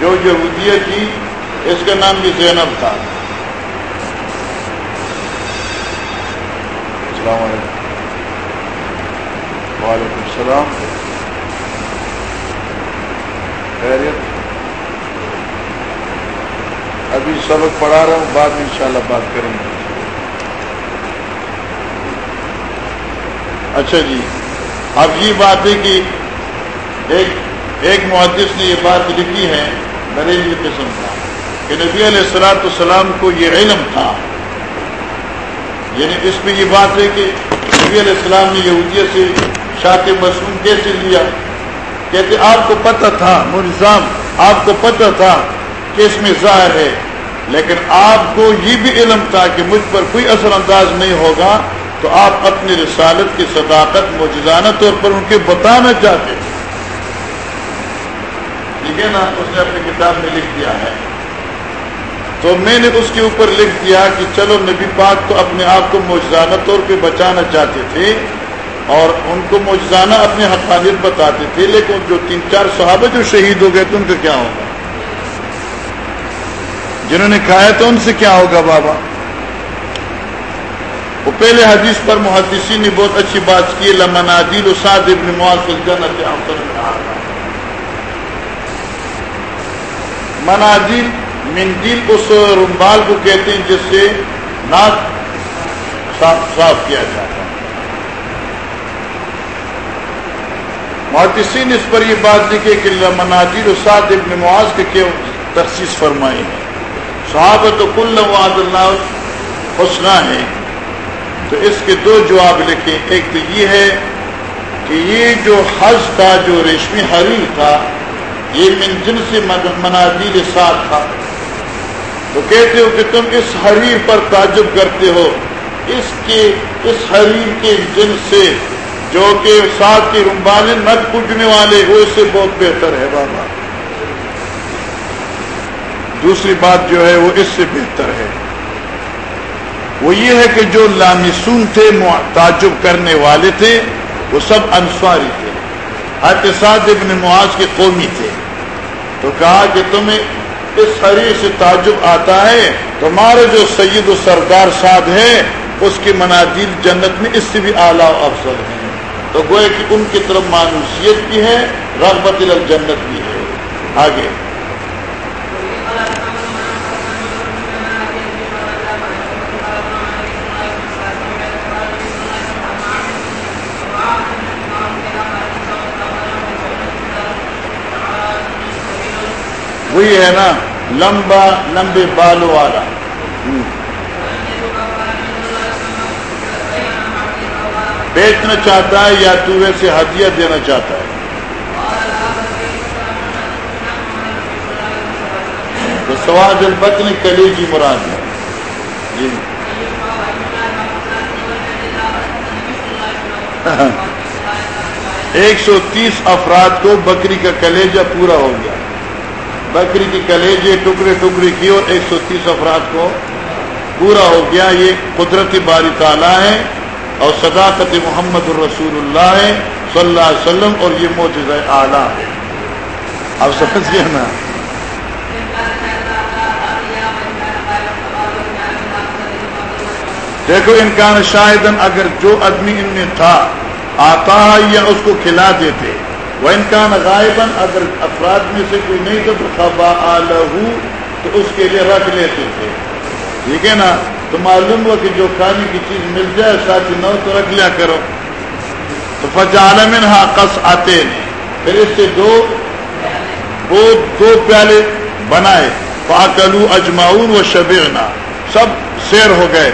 جو یہودیہ کی اس کا نام بھی زینب تھا۔ السلام علیکم۔ وعلیکم السلام۔ خیریت؟ ابھی سبق پڑھا رہا ہوں، بعد میں انشاءاللہ بات کریں گے۔ اچھا جی۔ اب یہ بات ہے کہ ایک ایک محدث نے یہ بات لکھی ہے نریندر قسم کا کہ نبی علیہ السلاۃ السلام کو یہ علم تھا۔ یعنی اس میں یہ بات ہے کہ نبی علیہ السلام نے یہودیت سے شاط مصنوع کیسے لیا؟ کہتے آپ کو پتہ تھا مرزام آپ کو پتہ تھا کہ اس میں ظاہر ہے، لیکن آپ کو یہ بھی علم تھا کہ مجھ پر کوئی اثر انداز نہیں ہوگا۔ تو آپ اپنی رسالت کی صداقت موجودانہ طور پر ان کے بتانا چاہتے ٹھیک ہے نا؟ اس نے اپنی کتاب میں لکھ دیا ہے۔ تو میں نے اس کے اوپر لکھ دیا کہ چلو نبی پاک تو اپنے آپ کو موجودانہ طور پہ بچانا چاہتے تھے اور ان کو موجودانہ اپنے حقانیت بتاتے تھے، لیکن جو تین چار صحابہ جو شہید ہو گئے تو ان کا کیا ہوگا؟ جنہوں نے کھایا تو ان سے کیا ہوگا بابا؟ وہ پہلے حدیث پر محدثی نے بہت اچھی بات کی لمنادیل اساد ابن معاذ الجنت جنت منادیل مندیل اس رمبال کو کہتے ہیں، جس سے ناک صاف صاف کیا جاتا ہے۔ محدثین اس پر یہ بات لکھے کہ منادیل اساد ابن معاذ کے کیوں تخصیص فرمائی ہے؟ صحابت کل وعد اللہ حسنہ ہے تو اس کے دو جواب لکھے ایک تو یہ ہے کہ یہ جو حج تھا، جو ریشمی حریر تھا، یہ من جن سے منادیل ساتھ تھا۔ تو کہتے ہو کہ تم اس حریر پر تعجب کرتے ہو۔ اس کے، اس حریر کے جن سے جو کہ ساتھ کے رمبانے نٹ پوجنے والے، وہ اس سے بہت بہتر ہے بابا۔ دوسری بات جو ہے، وہ اس سے بہتر ہے۔ وہ یہ ہے کہ جو لامسون تھے تعجب کرنے والے تھے، وہ سب انصاری تھے۔ احتساد ابن معاذ کے قومی تھے۔ تو کہا کہ تمہیں اس حریر سے تعجب آتا ہے، تمہارے جو سید و سردار سعد ہے اس کی منادیل جنت میں اس سے بھی اعلیٰ افضل ہیں۔ تو گوئے کہ ان کی طرف مانوسیت بھی ہے، رغبت الجنت بھی ہے۔ آگے۔ وہی ہے نا، لمبا، لمبے بالوں والا۔ بیچنا چاہتا ہے یا تو ویسے ہدیہ دینا چاہتا ہے؟ تو سواد البتن کلی کی مراد ہے۔ جی ایک سو تیس افراد کو بکری کا کلیجہ پورا ہو گیا۔ بکری کی کلیجے ٹکڑے ٹکڑے کی اور ایک سو تیس افراد کو پورا ہو گیا۔ یہ قدرتی باری تعالیٰ ہے اور صداقت محمد الرسول اللہ ہے، صلی اللہ علیہ وسلم، اور یہ موجود اعلیٰ ہے۔ آپ سمجھ گئے نا؟ دیکھو امکان شاہدن اگر جو آدمی ان میں تھا، آتا یا اس کو کھلا دیتے وہ انکان غائباً، اگر افراد میں سے کوئی نہیں تو خبا تو اس کے لیے رکھ لیتے تھے۔ ٹھیک ہے نا؟ تو معلوم ہوا کہ جو کھانے کی چیز مل جائے، ساتھ نو تو رکھ لیا کرو۔ تو فجا عالمن ہاں آتے پھر اس سے دو، وہ دو پیالے بنائے۔ پاکلو اجماؤن و شبیرنا سب شیر ہو گئے۔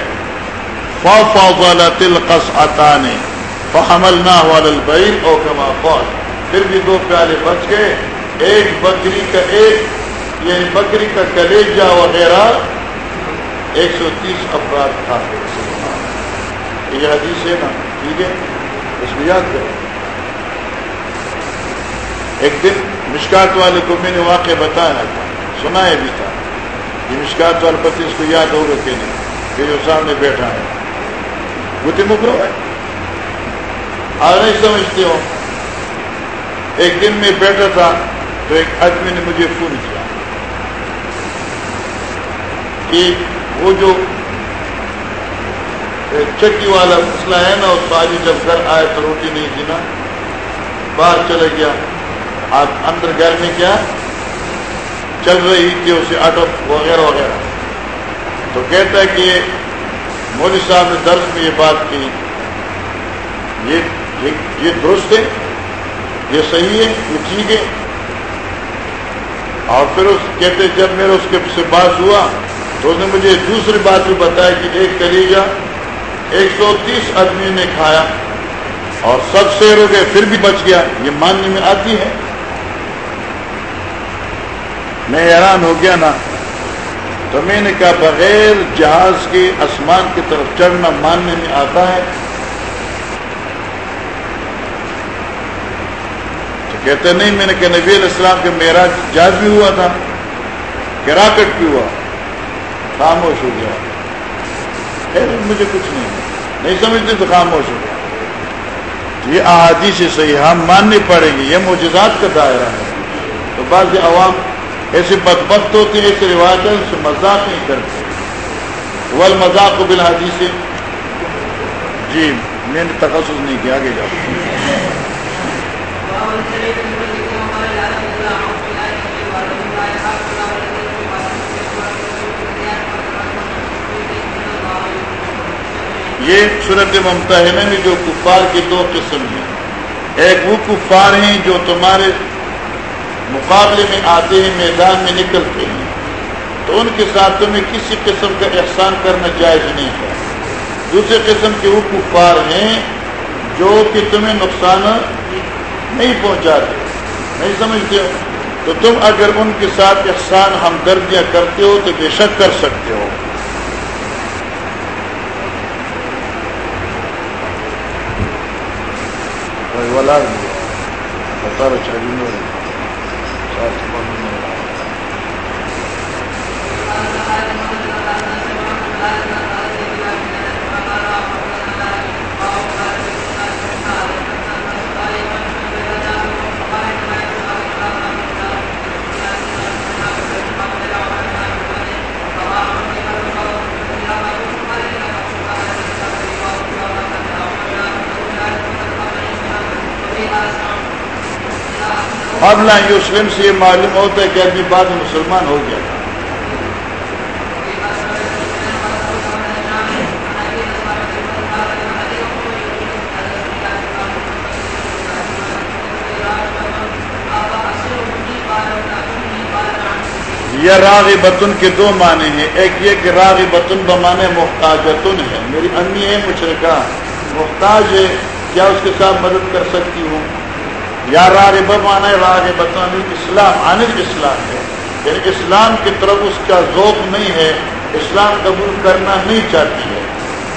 فا فا تل قس آتا نے فحمل نہ والبئی او کما فوج پھر بھی دو پیالے بچ گئے۔ ایک بکری کا ایک یعنی بکری کا کلیجا وغیرہ ایک سو تیس افراد تھا یہ حدیث ہے نا، ٹھیک ہے؟ اس کو یاد کرو ایک دن مشکات والے کو میں نے واقع بتایا تھا سنا ہے بھی تھا۔ یہ مشکات والے پتی اس کو یاد ہوگا کہ نہیں، کہ جو سامنے بیٹھا ہے۔ گوتے مکرو ہے۔ آج نہیں سمجھتے ہو۔ ایک دن میں بیٹھا تھا تو ایک آدمی نے مجھے فون کیا کہ وہ جو چکی والا مسئلہ ہے نا، اس آج جب گھر آئے تو روٹی نہیں تھی نا باہر چلے گیا۔ آپ اندر گھر میں کیا؟ چل رہی تھی اسے آٹو وغیرہ وغیرہ۔ تو کہتا ہے کہ مودی صاحب نے درس میں یہ بات کی یہ یہ درست ہے؟ یہ صحیح ہے، یہ ٹھیک ہے۔ اور پھر اس کہتے جب میرا اس کے سے بات ہوا، تو اس نے مجھے دوسری بات بھی بتایا کہ ایک کلیجا ایک سو تیس آدمی نے کھایا اور سب شیر ہو گئے، پھر بھی بچ گیا۔ یہ ماننے میں آتی ہے۔ میں حیران ہو گیا نا۔ تو میں نے کہا، بغیر جہاز کے آسمان کی طرف چڑھنا ماننے میں آتا ہے۔ کہتے نہیں، میں نے کہا نبی علیہ السلام کے میرا جہاز بھی ہوا تھا، کہ راکٹ بھی ہوا۔ خاموش ہو گیا۔ مجھے کچھ نہیں۔ نہیں سمجھتے تو خاموش ہو گیا۔ یہ آدی سے صحیح ہم ماننی پڑے گی یہ معجزات کا دائرہ ہے۔ تو بعض عوام ایسے بدبخت ہوتے ہیں، ایسے روایت سے مذاق نہیں کرتے۔ ول مذاق کو بلا سے جی میں نے تخصص نہیں کیا، آگے جاؤ۔ یہ صورت ممتحنہ میں جو کفار کی دو قسم ہیں۔ ایک وہ کفار ہیں جو تمہارے مقابلے میں آتے ہیں، میدان میں نکلتے ہیں۔ تو ان کے ساتھ تمہیں کسی قسم کا احسان کرنا جائز نہیں ہے۔ دوسرے قسم کے وہ کفار ہیں جو کہ تمہیں نقصان نہیں پہنچاتے نہیں سمجھتے ہو؟ تو تم اگر ان کے ساتھ احسان ہمدردیاں کرتے ہو تو بے شک کر سکتے ہو. بتا رہا قبل یوسلم سے یہ معلوم ہوتا ہے کہ ابھی بعد مسلمان ہو گیا۔ یہ راغ بتن کے دو معنی ہیں۔ ایک یہ کہ راغ بتن بمانے محتاجتن ہے۔ میری امی ہے مشرقہ محتاج ہے، کیا اس کے ساتھ مدد کر سکتی ہوں؟ یا راغب مانا راغب اسلام عن اسلام ہے۔ یعنی اسلام کی طرف اس کا ذوق نہیں ہے، اسلام قبول کرنا نہیں چاہتی ہے۔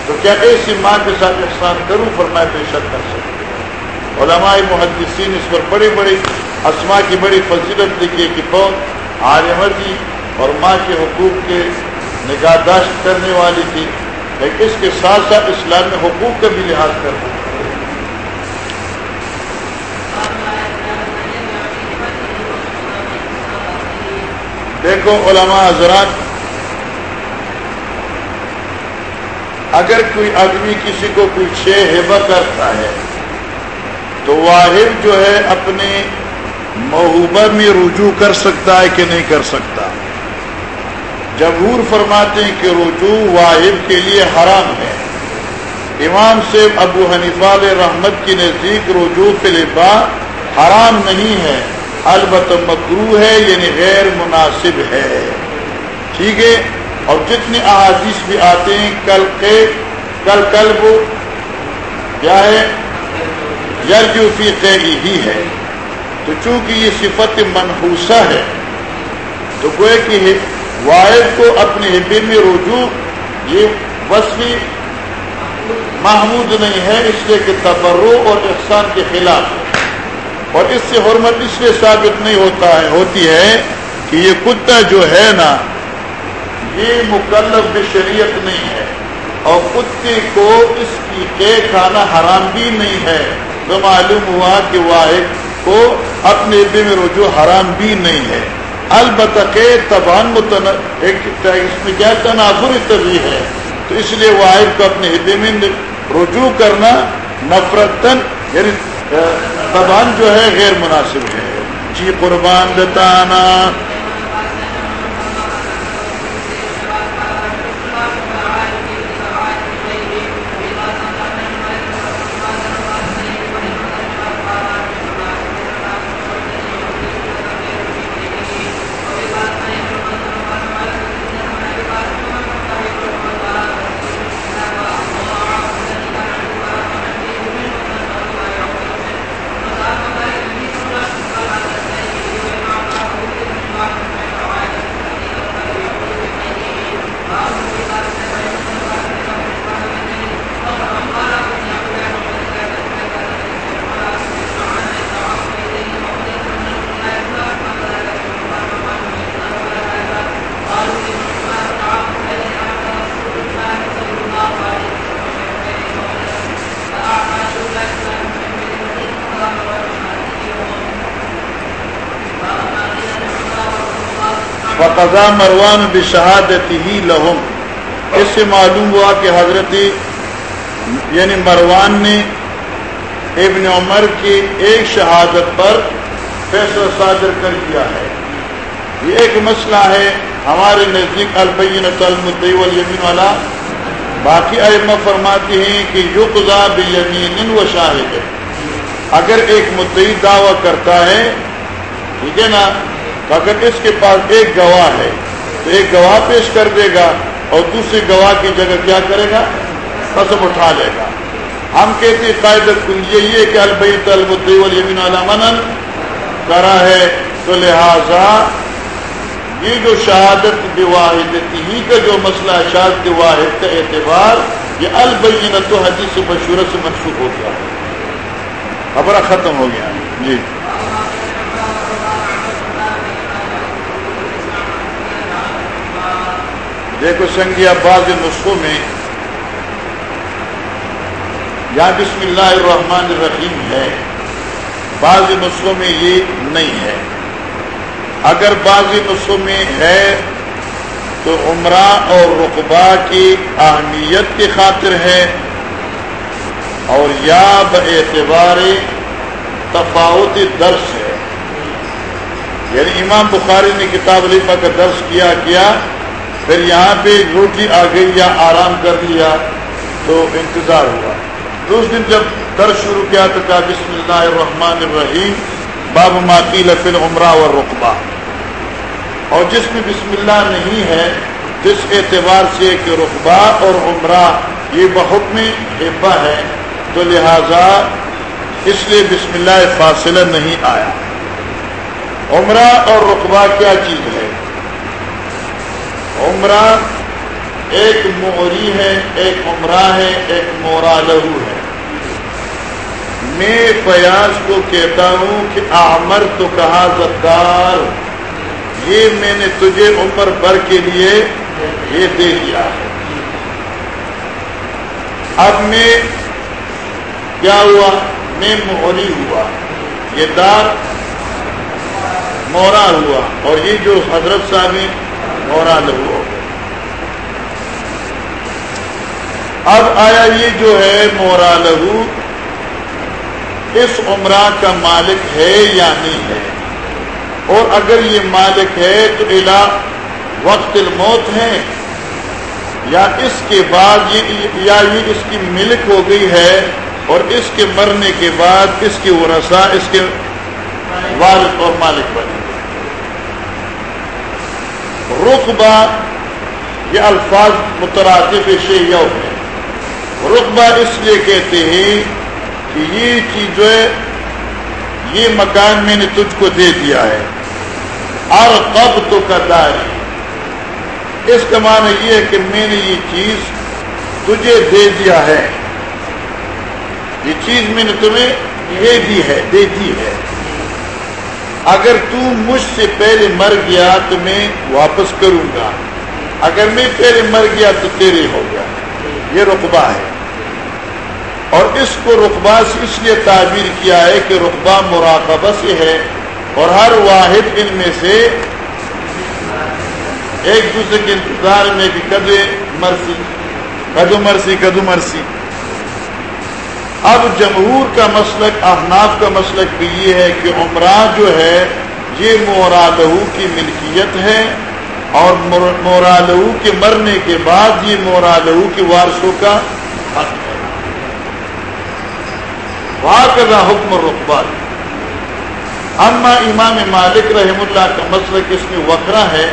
تو کیا ایسی ماں کے ساتھ احسان کروں؟ پر میں بے شک کر سکتی علماء محدثین اس پر بڑی بڑی اسما کی بڑی فضیلت لکھی کہ بہت عالمتی اور ماں کے حقوق کے نگاہداشت کرنے والی تھی، لیکن اس کے ساتھ ساتھ اسلام میں حقوق کا بھی لحاظ کرنا دیکھو علماء حضرات، اگر کوئی آدمی کسی کو کوئی شے ہبا کرتا ہے، تو واحد جو ہے اپنے محبوبہ میں رجوع کر سکتا ہے کہ نہیں کر سکتا۔ جبور فرماتے ہیں کہ رجوع واحد کے لیے حرام ہے۔ امام سے ابو حنیفہ رحمت کی نزدیک رجوع کے لبا حرام نہیں ہے۔ البت مکرو ہے یعنی غیر مناسب ہے۔ ٹھیک ہے؟ اور جتنے احادیث بھی آتے ہیں، کل کے، کل کل وہ کیا ہے؟ یرجو فی ہی ہے۔ تو چونکہ یہ صفت منحوسہ ہے، تو گوئے کہ واحد کو اپنے حبی میں رجوع، یہ وصفی محمود نہیں ہے، اس لیے کہ تبرو اور احسان کے خلاف ہے۔ اور اس سے حرمت اس لیے ثابت نہیں ہوتا ہے، ہوتی ہے کہ یہ کتا جو ہے نا، یہ مکلف بشریت نہیں ہے۔ اور کتے کو اس کی کے کھانا حرام بھی نہیں ہے۔ تو معلوم ہوا کہ واحد کو اپنے بھی میں رجوع حرام بھی نہیں ہے۔ البتہ کے تبان ایک اس میں کیا تناظر طبی ہے۔ تو اس لیے واحد کو اپنے ہدے میں رجوع کرنا نفرتن یعنی زبان جو ہے غیر مناسب ہے۔ جی قربان دتانا۔ فقضا مروان بشہادت ہی لہم اس سے معلوم ہوا کہ حضرت یعنی مروان نے ابن عمر کی ایک شہادت پر فیصلہ صادر کر دیا ہے۔ یہ ایک مسئلہ ہے ہمارے نزدیک البین المدی والیمین والا۔ باقی ائمہ فرماتے ہیں کہ یقضا بیمین و شاہد اگر ایک مدعی دعویٰ کرتا ہے، ٹھیک ہے نا؟ اگر اس کے پاس ایک گواہ ہے، تو ایک گواہ پیش کر دے گا اور دوسری گواہ کی جگہ کیا کرے گا؟ قسم اٹھا لے گا۔ ہم کہتے قاعدہ یہی ہے کہ البیت المدین علامن کرا ہے تو لہذا یہ جو شہادت واحد ہی کا جو مسئلہ ہے، شہادت واحد کا اعتبار، یہ البین تو حدیث مشہور سے منسوخ ہو گیا۔ خبر ختم ہو گیا۔ جی۔ دیکھو سنگیا بعض نسخوں میں یا بسم اللہ الرحمن الرحیم ہے، بعض نسخوں میں یہ نہیں ہے۔ اگر بعض نسخوں میں ہے تو عمرہ اور رقبہ کی اہمیت کی خاطر ہے اور یا اعتبار تفاوت درس ہے۔ یعنی امام بخاری نے کتاب لفا کا درس کیا کیا پھر یہاں پہ روٹی آ گئی یا آرام کر لیا تو انتظار ہوا۔ تو اس دن جب در شروع کیا تو کہا، بسم اللہ الرحمن الرحیم، باب ماقی لفل عمرہ و رقبہ اور جس میں بسم اللہ نہیں ہے، جس اعتبار سے کہ رقبہ اور عمرہ یہ بہت میں ہے، تو لہذا اس لیے بسم اللہ فاصلہ نہیں آیا۔ عمرہ اور رقبہ کیا چیز ہے؟ عمرہ ایک موری ہے، ایک عمرہ ہے، ایک مورا لہو ہے۔ میں فیاض کو کہتا ہوں کہ آمر تو کہا، زدار، یہ میں نے تجھے عمر بھر کے لیے یہ دے دیا ہے۔ اب میں کیا ہوا؟ میں موری ہوا۔ یہ دار مورا ہوا۔ اور یہ جو حضرت صاحب لہو اب آیا یہ جو ہے مورا لہو اس عمرہ کا مالک ہے یا نہیں ہے؟ اور اگر یہ مالک ہے تو الا وقت الموت ہے، یا اس کے بعد یہ، یا یہ اس کی ملک ہو گئی ہے اور اس کے مرنے کے بعد اس کی ورثہ اس کے والد اور مالک بنے۔ رقبہ یہ الفاظ مترادف شیو ہے۔ رقبہ اس لیے کہتے ہیں کہ یہ چیز جو ہے، یہ مکان میں نے تجھ کو دے دیا ہے۔ اور کب تو داری۔ اس کا معنی یہ ہے کہ میں نے یہ چیز تجھے دے دیا ہے۔ یہ چیز میں نے تمہیں دے دی ہے، دے دی ہے۔ اگر تو مجھ سے پہلے مر گیا تو میں واپس کروں گا۔ اگر میں پہلے مر گیا تو تیرے ہو گیا۔ یہ رقبہ ہے۔ اور اس کو رقبہ سے اس لیے تعبیر کیا ہے کہ رقبہ مراقبہ سے ہے اور ہر واحد ان میں سے ایک دوسرے کے انتظار میں کہ کدے مرسی کدو مرسی کدو مرسی اب جمہور کا مسلک، احناف کا مسلک بھی یہ ہے کہ عمرہ جو ہے، یہ مورالہو کی ملکیت ہے اور مورالہو کے مرنے کے بعد یہ مورالہو کے وارثوں کا حق ہے۔ واقعہ حکم رقبہ اما امام مالک رحم اللہ کا مسلک اس میں وقرا ہے،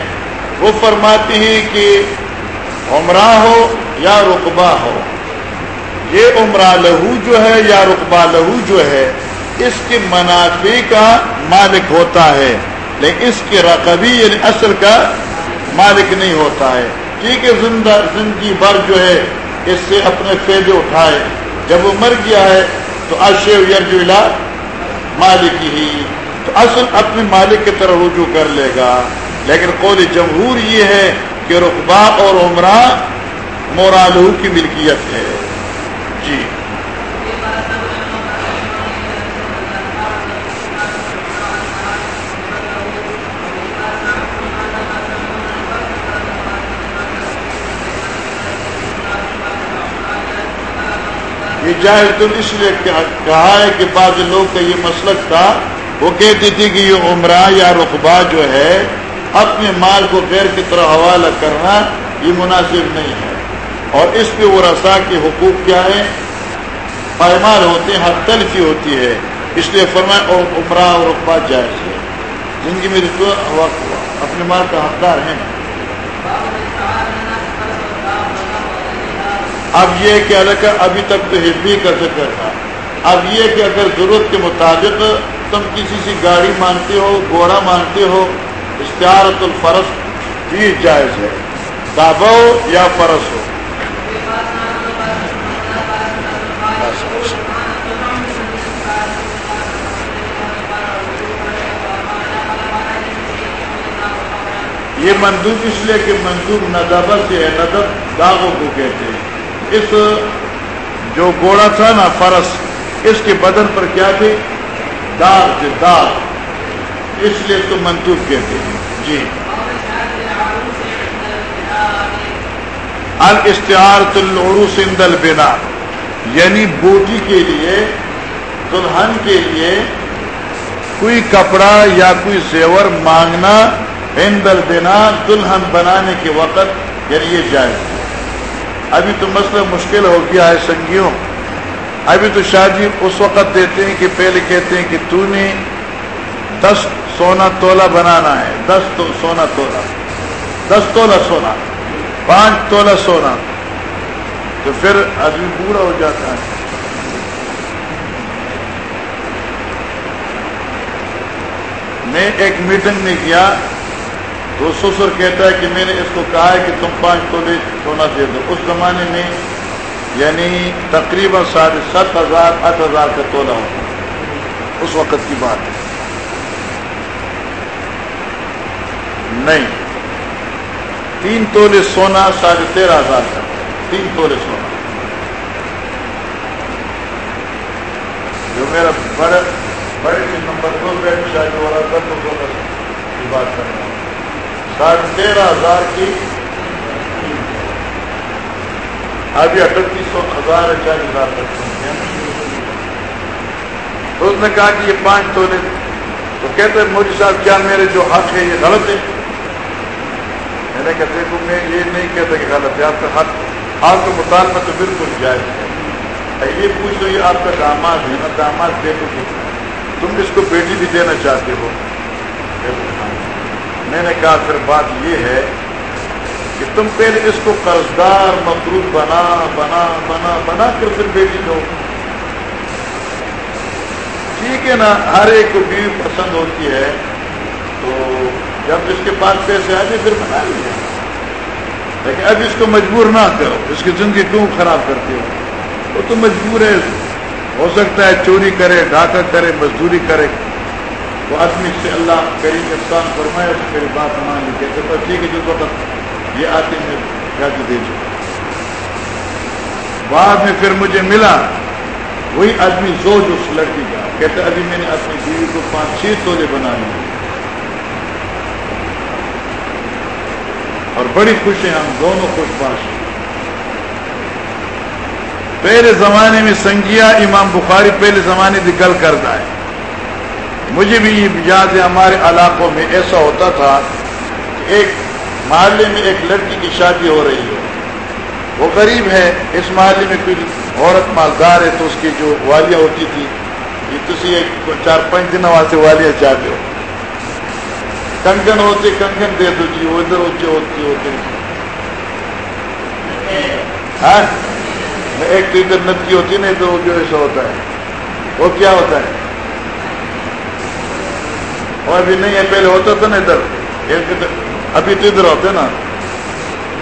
وہ فرماتے ہیں کہ عمرہ ہو یا رقبہ ہو۔ یہ عمرہ لہو جو ہے یا رقبہ لہو جو ہے، اس کے منافع کا مالک ہوتا ہے، لیکن اس کے رقبی یعنی اصل کا مالک نہیں ہوتا ہے۔ ٹھیک ہے زندہ، زندگی بھر جو ہے، اس سے اپنے فیدے اٹھائے۔ جب وہ مر گیا ہے، تو اشیو یرجلا مالک ہی۔ تو اصل اپنے مالک کی طرح رجوع کر لے گا۔ لیکن قول جمہور یہ ہے کہ رقبہ اور عمرہ مورالو کی ملکیت ہے۔ جی۔ یہ جاہل اس لیے کہا ہے کہ بعض لوگ کا یہ مسلک تھا، وہ کہتی تھی کہ یہ عمرہ یا رقبہ جو ہے، اپنے مال کو غیر کی طرح حوالہ کرنا یہ مناسب نہیں ہے۔ اور اس پہ وہ رسا کے حقوق کیا ہے پائمال ہوتے ہیں، ہر تلفی ہوتی ہے۔ اس لیے فرمائے، اور عمرہ اور رقبہ جائز ہے۔ زندگی میں تو اپنے مال کا حقدار ہیں۔ اب یہ کہ الگ ابھی تک تو ہبی کا ذکر تھا۔ اب یہ کہ اگر ضرورت کے مطابق تم کسی سی گاڑی مانتے ہو، گھوڑا مانتے ہو، اشتہارت الفرس بھی جائز ہے۔ دابو یا فرس ہو یہ مندوب اس لیے کہ مندوب ندبہ سے ہے، ندب داغوں کو کہتے ہیں۔ اس جو گوڑا تھا نا، فرس، اس کے بدن پر کیا تھے؟ داغ تھے، داغ۔ اس لیے تو مندوب کہتے ہیں۔ جی۔ الشتہار تلوڑو سندل بنا یعنی بوٹی کے لیے، دلہن کے لیے کوئی کپڑا یا کوئی زیور مانگنا ہندل بنا دلہن بنانے کے وقت یعنی یہ جائز ابھی تو مسئلہ مشکل ہو گیا ہے سنگیوں۔ ابھی تو شادی اس وقت دیتے ہیں کہ پہلے کہتے ہیں کہ تو نے دس سونا تولا بنانا ہے۔ دس تو سونا تولا۔ دس تولا سونا۔ پانچ تولا سونا۔ تو پھر آدمی پورا ہو جاتا ہے۔ میں ایک میٹنگ میں کیا۔ تو سسر کہتا ہے کہ میں نے اس کو کہا ہے کہ تم پانچ تولے سونا دے دو۔ اس زمانے میں یعنی تقریباً ساڑھے سات ہزار، آٹھ ہزار کا تولا ہوتا اس وقت کی بات ہے۔ نہیں۔ تین تولے سونا ساڑھے تیرہ ہزار کا۔ تین تولے سونا۔ جو میرا بڑے بڑے نمبر دو بیٹھ شادی والا تھا تو بات کر رہا ہوں ساڑھے تیرہ ہزار کی ابھی اٹھتیس سو ہزار چالیس ہزار تک تو اس نے کہا کہ یہ پانچ تولے۔ تو کہتے ہیں، مودی صاحب، کیا میرے جو حق ہے یہ غلط ہے میں نے کہتے دیکھو، میں یہ نہیں کہتا کہ غلط ہے۔ آپ کا حق، آپ کا مطالبہ تو بالکل جائز ہے۔ یہ پوچھ لو، یہ آپ کا داماد ہے نا؟ داماد دے تم اس کو بیٹی بھی دینا چاہتے ہو۔ میں نے کہا پھر بات یہ ہے کہ تم پہلے اس کو قرضدار، مقروض بنا بنا بنا بنا کر پھر بیٹی دو ٹھیک ہے نا، ہر ایک کو بیوی پسند ہوتی ہے، تو جب اس کے پاس پیسے آ جائے پھر بنا لیا لیکن اب اس کو مجبور نہ کرو، اس کی زندگی کیوں خراب کرتے ہو؟ وہ تو مجبور ہے، ہو سکتا ہے چوری کرے ڈھاکہ کرے، مزدوری کرے۔ وہ آدمی سے اللہ کریم انسان فرمائے تو میری بات مان لی کہتے تو ٹھیک ہے جس وقت یہ آتے میں گھر دے چکا بعد میں پھر مجھے ملا، وہی آدمی زوج اس لڑکی کا۔ کہتے ابھی میں نے اپنی بیوی کو پانچ، چھ تولے بنا لیے۔ اور بڑی خوش ہیں، ہم دونوں خوش باش پہلے زمانے میں سنگیا امام بخاری پہلے زمانے کی گل کرتا ہے مجھے بھی یاد ہے ہمارے علاقوں میں ایسا ہوتا تھا کہ ایک محلے میں ایک لڑکی کی شادی ہو رہی ہے۔ وہ غریب ہے، اس محلے میں کوئی عورت مالدار ہے تو اس کی جو والیاں ہوتی تھی یہ تھی ایک چار پانچ دن واسطے والیاں چاہتے ہو کنکن ہوتے کنکن دے دو جی وہ ادھر ہوتے ہوتے ہوتے۔ ہاں؟ ایک تو ادھر نتی ہوتی نہیں تو وہ جو ایسا ہوتا ہے۔ وہ کیا ہوتا ہے؟ اور ابھی نہیں ہے، پہلے ہوتا تھا نا ادھر۔ ابھی تو ادھر ہوتے نا۔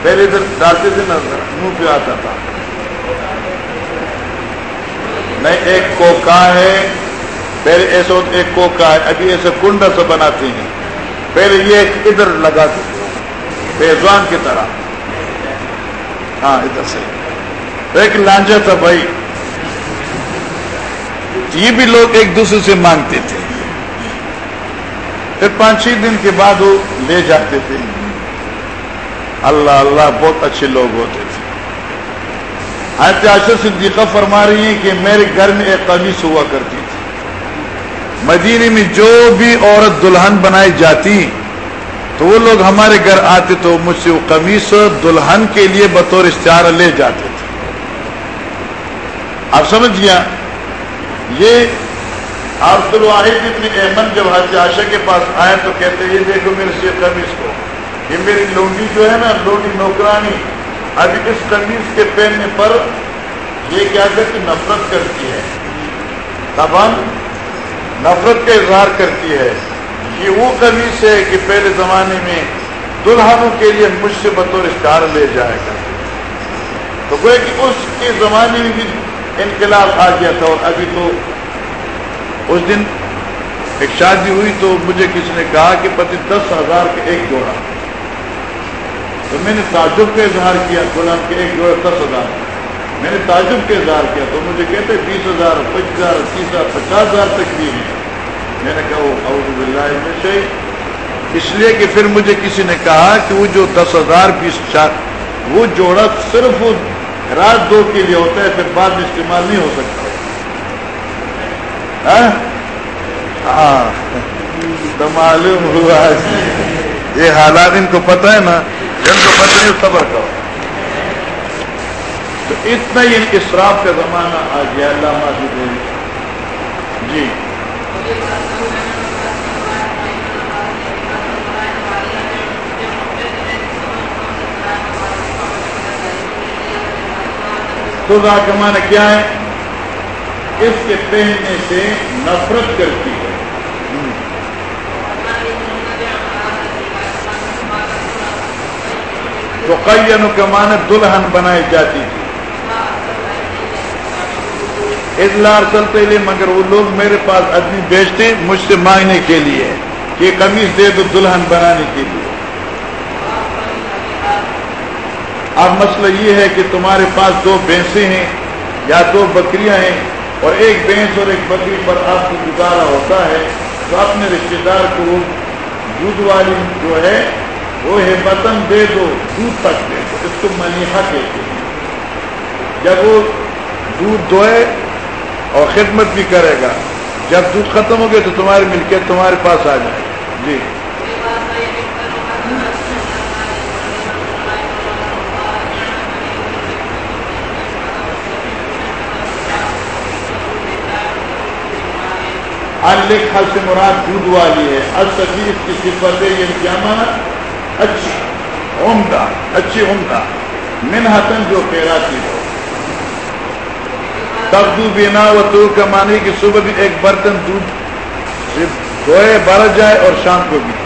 پہلے ادھر ڈالتے تھے نا، منہ پہ آتا تھا۔ نہیں، ایک کوکا ہے۔ پہلے ایسا ایک کوکا ہے۔ ابھی ایسے کنڈا سے بناتے ہیں۔ پہلے یہ ایک ادھر لگاتے تھے بیزوان کی طرح۔ ہاں ادھر سے۔ ایک لانجا تھا بھائی۔ یہ بھی لوگ ایک دوسرے سے مانگتے تھے۔ پھر پانچ چھ دن کے بعد وہ لے جاتے تھے۔ اللہ اللہ بہت اچھے لوگ ہوتے تھے۔ آشر صدیقہ فرما رہی ہیں کہ میرے گھر میں ایک قمیص ہوا کرتی تھی۔ مدینے میں جو بھی عورت دلہن بنائی جاتی، تو وہ لوگ ہمارے گھر آتے تو مجھ سے وہ قمیص دلہن کے لیے بطور اشتہار لے جاتے تھے۔ آپ سمجھ گیا؟ یہ عبد الواحد ابن احمد جب حضرت عاشق کے پاس آئے تو کہتے یہ دیکھو میرے سے قمیص کو، یہ میری لونڈی جو ہے نا، لونڈی نوکرانی، ابھی اس قمیص کے پہننے پر یہ کیا کرتی، نفرت کرتی ہے۔ تبان نفرت کا اظہار کرتی ہے۔ یہ وہ قمیص ہے کہ پہلے زمانے میں دلہنوں کے لیے مجھ سے بطور اشتہار لے جائے گا تو کہ اس کے زمانے میں بھی انقلاب آ گیا تھا اور ابھی تو اس دن ایک شادی ہوئی تو مجھے کسی نے کہا کہ پتی دس ہزار کا ایک جوڑا تو میں نے تعجب کا اظہار کیا غلام کے ایک جوڑے دس ہزار۔ میں نے تعجب کا اظہار کیا تو مجھے کہتے بیس ہزار، پچیس ہزار، تیس ہزار، پچاس ہزار تک بھی ہیں۔ میں نے کہا وہ سے اس لیے کہ پھر مجھے کسی نے کہا کہ وہ جو دس ہزار بیس وہ جوڑا صرف رات دو کے لیے ہوتا ہے، پھر بعد میں استعمال نہیں ہو سکتا۔ تو معلوم ہوا یہ حالات ان کو پتہ ہے نا جن کو پتہ نہیں صبر کرو۔ تو اتنا ہی اسراف کا زمانہ آ گیا اللہ جی۔ تو کا معنی کیا ہے؟ اس کے پہننے سے نفرت کرتی ہے۔ تو قین کے معنی دلہن بنائی جاتی تھی۔ اطلاع چلتے لیے مگر وہ لوگ میرے پاس آدمی بیچتے مجھ سے مانگنے کے لیے کہ قمیض دے دو دلہن بنانے کے لیے۔ اب مسئلہ یہ ہے کہ تمہارے پاس دو بھینسیں ہیں یا دو بکریاں ہیں۔ اور ایک بھینس اور ایک بکری پر آپ کو گزارا ہوتا ہے تو اپنے رشتے دار کو دودھ والی جو ہے، وہ ہے بتن دے دو، دودھ تک دے دو، اس کو منیحا کہتے ہیں۔ جب وہ دودھ دھوئے اور خدمت بھی کرے گا، جب دودھ ختم ہو گیا تو تمہاری ملکیت تمہارے پاس آ جائے جی۔ الکھا سے مراد دودھ والی ہے۔ الصفیر کی صفت ہے یہ کیا مانا اچھی، عمدہ اچھی عمدہ منہتن جو پیرا کی ہو۔ تبدو بینا و تو کا مانی کی صبح بھی ایک برتن دودھ دھوئے، بھر جائے اور شام کو بھی۔